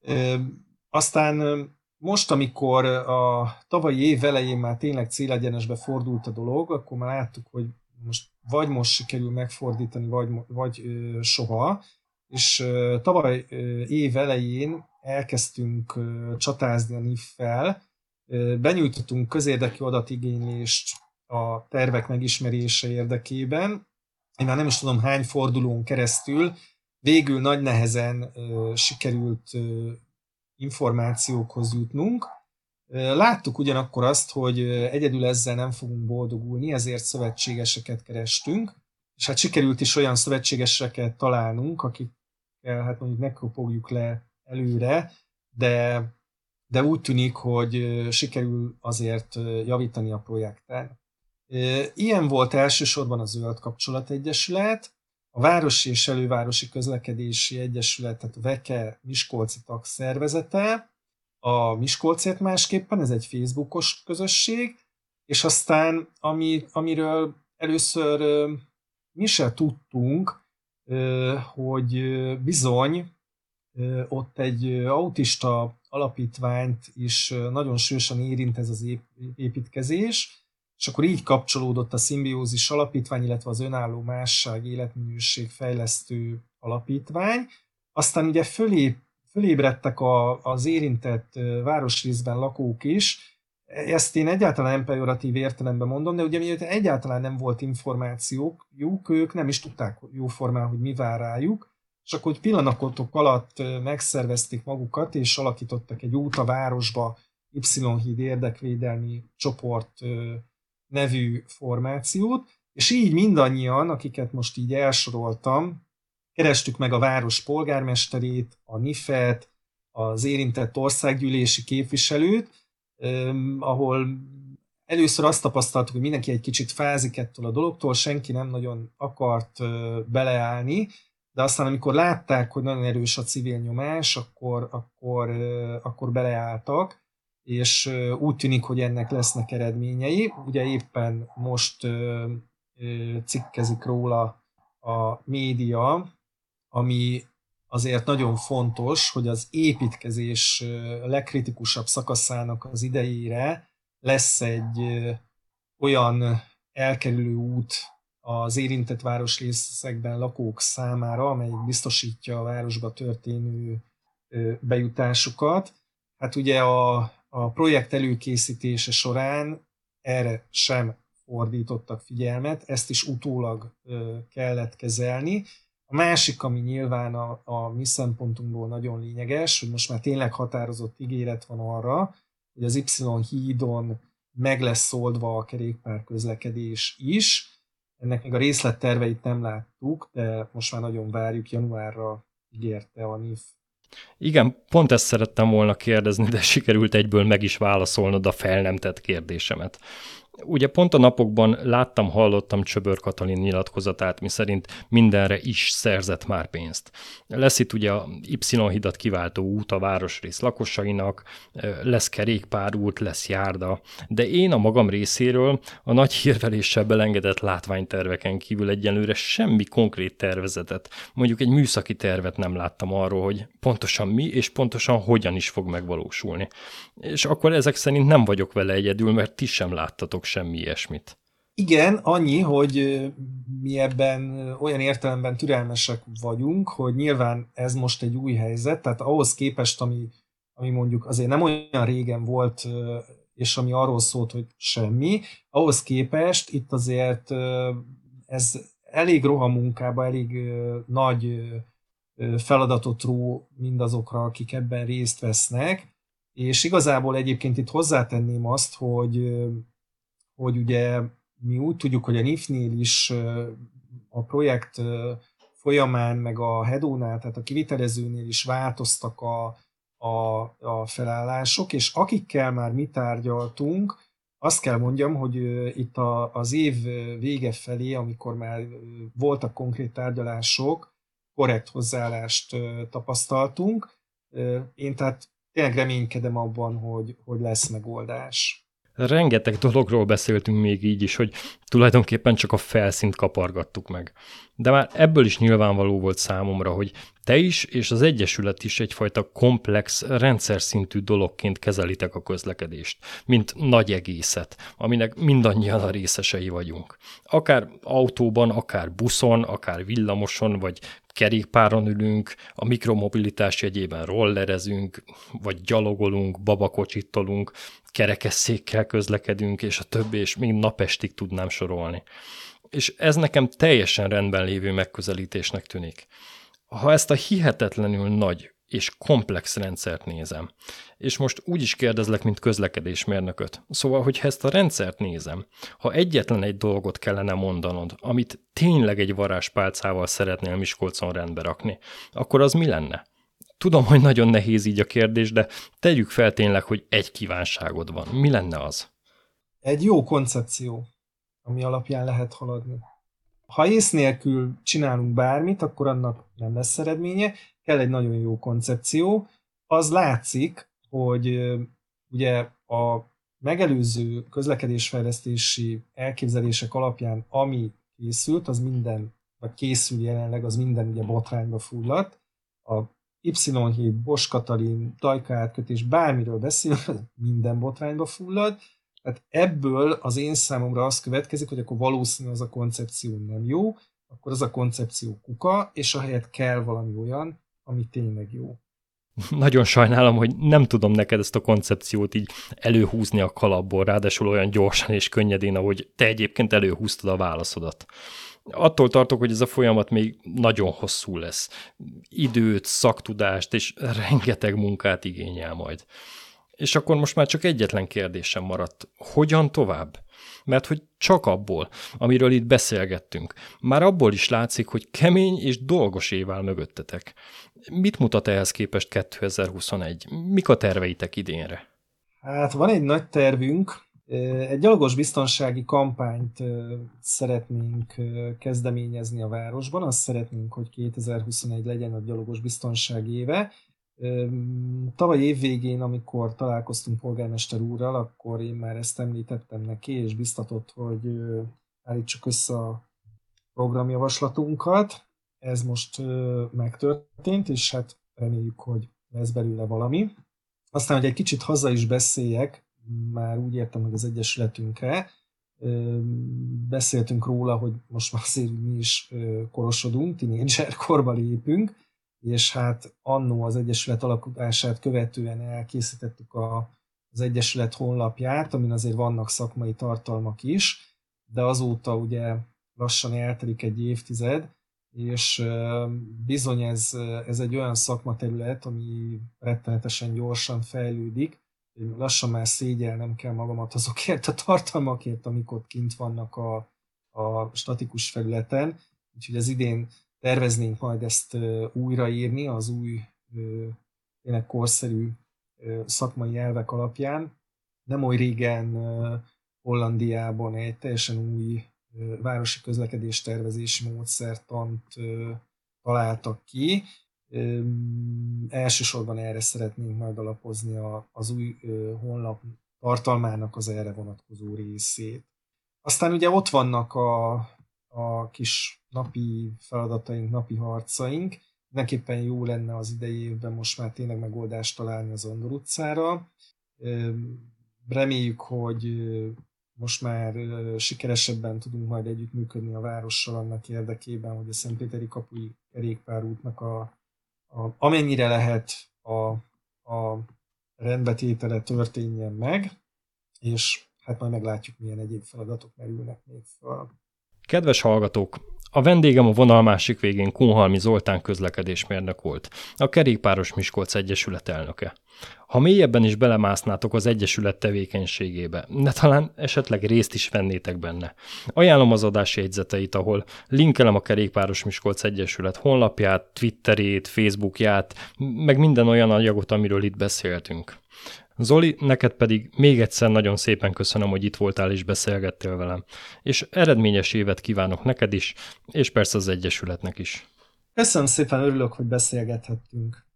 Ö, aztán most, amikor a tavalyi év elején már tényleg célegyenesbe fordult a dolog, akkor már láttuk, hogy most vagy most sikerül megfordítani, vagy, vagy ö, soha, és tavaly év elején elkezdtünk csatázni a NIF-fel, benyújtottunk közérdekű adatigénylést a tervek megismerése érdekében. Én már nem is tudom hány fordulón keresztül, végül nagy nehezen sikerült információkhoz jutnunk. Láttuk ugyanakkor azt, hogy egyedül ezzel nem fogunk boldogulni, ezért szövetségeseket kerestünk, és hát sikerült is olyan szövetségeseket találnunk, akikkel hát mondjuk megkopogjuk le előre, de, de úgy tűnik, hogy sikerül azért javítani a projekten. Ilyen volt elsősorban a Zöld Kapcsolat Egyesület, a Városi és Elővárosi Közlekedési Egyesület, tehát a VEKE Miskolci tagszervezete, a Miskolcért másképpen, ez egy Facebookos közösség, és aztán, ami, amiről először mi se tudtunk, hogy bizony ott egy autista alapítványt is nagyon sősen érint ez az építkezés, és akkor így kapcsolódott a Szimbiózis Alapítvány, illetve az Önálló Másság Életminőség Fejlesztő Alapítvány. Aztán ugye fölé, fölébredtek a, az érintett városrészben lakók is, ezt én egyáltalán nem pejoratív értelemben mondom, de ugye miért egyáltalán nem volt információk, ők nem is tudták jóformán, hogy mi vár rájuk, és akkor pillanatok alatt megszervezték magukat, és alakítottak egy út a városba, Y-híd érdekvédelmi csoport nevű formációt, és így mindannyian, akiket most így elsoroltam, kerestük meg a város polgármesterét, a NIFET, az érintett országgyűlési képviselőt, ahol először azt tapasztaltuk, hogy mindenki egy kicsit fázik ettől a dologtól, senki nem nagyon akart beleállni, de aztán amikor látták, hogy nagyon erős a civil nyomás, akkor, akkor, akkor beleálltak, és úgy tűnik, hogy ennek lesznek eredményei. Ugye éppen most cikkezik róla a média, ami azért nagyon fontos, hogy az építkezés legkritikusabb szakaszának az idejére lesz egy olyan elkerülő út az érintett városrészekben lakók számára, amelyik biztosítja a városba történő bejutásukat. Hát ugye a, a projekt előkészítése során erre sem fordítottak figyelmet, ezt is utólag kellett kezelni, a másik, ami nyilván a, a mi szempontunkból nagyon lényeges, hogy most már tényleg határozott ígéret van arra, hogy az Y hídon meg lesz oldva a kerékpár közlekedés is. Ennek még a részletterveit nem láttuk, de most már nagyon várjuk, januárra ígérte a NIF igen, pont ezt szerettem volna kérdezni, de sikerült egyből meg is válaszolnod a fel nem tett kérdésemet. Ugye pont a napokban láttam, hallottam Csöbör Katalin nyilatkozatát, miszerint mindenre is szerzett már pénzt. Lesz itt ugye a Y-hidat kiváltó út a városrész lakosainak, lesz kerékpárút, lesz járda, de én a magam részéről a nagy hírveléssel belengedett látványterveken kívül egyenlőre semmi konkrét tervezetet, mondjuk egy műszaki tervet nem láttam arról, hogy pontosan mi és pontosan hogyan is fog megvalósulni. És akkor ezek szerint nem vagyok vele egyedül, mert ti sem láttatok semmi ilyesmit. Igen, annyi, hogy mi ebben olyan értelemben türelmesek vagyunk, hogy nyilván ez most egy új helyzet, tehát ahhoz képest, ami, ami mondjuk azért nem olyan régen volt, és ami arról szólt, hogy semmi, ahhoz képest itt azért ez elég rohamunkába, elég nagy feladatot ró mindazokra, akik ebben részt vesznek, és igazából egyébként itt hozzátenném azt, hogy hogy ugye mi úgy tudjuk, hogy a NIF-nél is a projekt folyamán, meg a Hedónál, tehát a kivitelezőnél is változtak a, a, a felállások, és akikkel már mi tárgyaltunk, azt kell mondjam, hogy itt a, az év vége felé, amikor már voltak konkrét tárgyalások, korrekt hozzáállást tapasztaltunk. Én tehát tényleg reménykedem abban, hogy, hogy lesz megoldás rengeteg dologról beszéltünk még így is, hogy tulajdonképpen csak a felszínt kapargattuk meg. De már ebből is nyilvánvaló volt számomra, hogy te is és az Egyesület is egyfajta komplex, rendszer szintű dologként kezelitek a közlekedést, mint nagy egészet, aminek mindannyian a részesei vagyunk. Akár autóban, akár buszon, akár villamoson, vagy kerékpáron ülünk, a mikromobilitás jegyében rollerezünk, vagy gyalogolunk, babakocsitolunk, kerekesszékkel közlekedünk, és a többi, és még napestig tudnám sorolni. És ez nekem teljesen rendben lévő megközelítésnek tűnik. Ha ezt a hihetetlenül nagy és komplex rendszert nézem. És most úgy is kérdezlek, mint közlekedésmérnököt. Szóval, hogyha ezt a rendszert nézem, ha egyetlen egy dolgot kellene mondanod, amit tényleg egy varázspálcával szeretnél Miskolcon rendbe rakni, akkor az mi lenne? Tudom, hogy nagyon nehéz így a kérdés, de tegyük fel tényleg, hogy egy kívánságod van. Mi lenne az? Egy jó koncepció, ami alapján lehet haladni. Ha ész nélkül csinálunk bármit, akkor annak nem lesz eredménye. Kell egy nagyon jó koncepció. Az látszik, hogy ugye a megelőző közlekedésfejlesztési elképzelések alapján, ami készült, az minden, vagy készül jelenleg, az minden ugye botrányba fulladt. A Y7, Bos Katalin, Dajka átkötés, bármiről beszél, minden botrányba fullad. Tehát ebből az én számomra az következik, hogy akkor valószínű az a koncepció nem jó, akkor az a koncepció kuka, és ahelyett kell valami olyan, ami tényleg jó. Nagyon sajnálom, hogy nem tudom neked ezt a koncepciót így előhúzni a kalapból, ráadásul olyan gyorsan és könnyedén, ahogy te egyébként előhúztad a válaszodat attól tartok, hogy ez a folyamat még nagyon hosszú lesz. Időt, szaktudást és rengeteg munkát igényel majd. És akkor most már csak egyetlen kérdésem maradt. Hogyan tovább? Mert hogy csak abból, amiről itt beszélgettünk, már abból is látszik, hogy kemény és dolgos évvel mögöttetek. Mit mutat ehhez képest 2021? Mik a terveitek idénre? Hát van egy nagy tervünk, egy gyalogos biztonsági kampányt szeretnénk kezdeményezni a városban. Azt szeretnénk, hogy 2021 legyen a gyalogos biztonság éve. Tavaly év végén, amikor találkoztunk polgármester úrral, akkor én már ezt említettem neki, és biztatott, hogy állítsuk össze a programjavaslatunkat. Ez most megtörtént, és hát reméljük, hogy lesz belőle valami. Aztán, hogy egy kicsit haza is beszéljek, már úgy értem, hogy az Egyesületünkre. Beszéltünk róla, hogy most már azért mi is korosodunk, tinédzser korba lépünk, és hát annó az Egyesület alakulását követően elkészítettük a, az Egyesület honlapját, amin azért vannak szakmai tartalmak is, de azóta ugye lassan eltelik egy évtized, és bizony ez, ez egy olyan szakmaterület, ami rettenetesen gyorsan fejlődik, lassan már szégyelnem kell magamat azokért a tartalmakért, amik ott kint vannak a, a statikus felületen. Úgyhogy az idén terveznénk majd ezt újraírni az új, tényleg korszerű szakmai elvek alapján. Nem oly régen Hollandiában egy teljesen új városi közlekedés tervezési módszertant találtak ki, elsősorban erre szeretnénk majd alapozni az új honlap tartalmának az erre vonatkozó részét. Aztán ugye ott vannak a, a kis napi feladataink, napi harcaink. Mindenképpen jó lenne az idei évben most már tényleg megoldást találni az Andor utcára. Reméljük, hogy most már sikeresebben tudunk majd együttműködni a várossal annak érdekében, hogy a Szentpéteri kapui kerékpárútnak a a, amennyire lehet a, a rendbetétele történjen meg, és hát majd meglátjuk, milyen egyéb feladatok merülnek még fel. Kedves hallgatók, a vendégem a vonal másik végén Kunhalmi Zoltán közlekedésmérnök volt, a Kerékpáros Miskolc Egyesület elnöke. Ha mélyebben is belemásznátok az Egyesület tevékenységébe, de talán esetleg részt is vennétek benne. Ajánlom az adás jegyzeteit, ahol linkelem a Kerékpáros Miskolc Egyesület honlapját, Twitterét, Facebookját, meg minden olyan anyagot, amiről itt beszéltünk. Zoli, neked pedig még egyszer nagyon szépen köszönöm, hogy itt voltál és beszélgettél velem. És eredményes évet kívánok neked is, és persze az Egyesületnek is. Köszönöm szépen, örülök, hogy beszélgethettünk.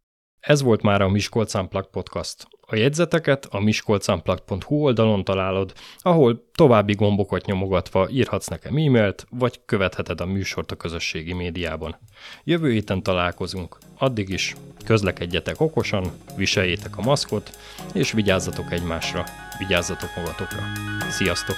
Ez volt már a Miskolc Unplugged Podcast. A jegyzeteket a miskolcunplugged.hu oldalon találod, ahol további gombokat nyomogatva írhatsz nekem e-mailt, vagy követheted a műsort a közösségi médiában. Jövő héten találkozunk. Addig is közlekedjetek okosan, viseljétek a maszkot, és vigyázzatok egymásra, vigyázzatok magatokra. Sziasztok!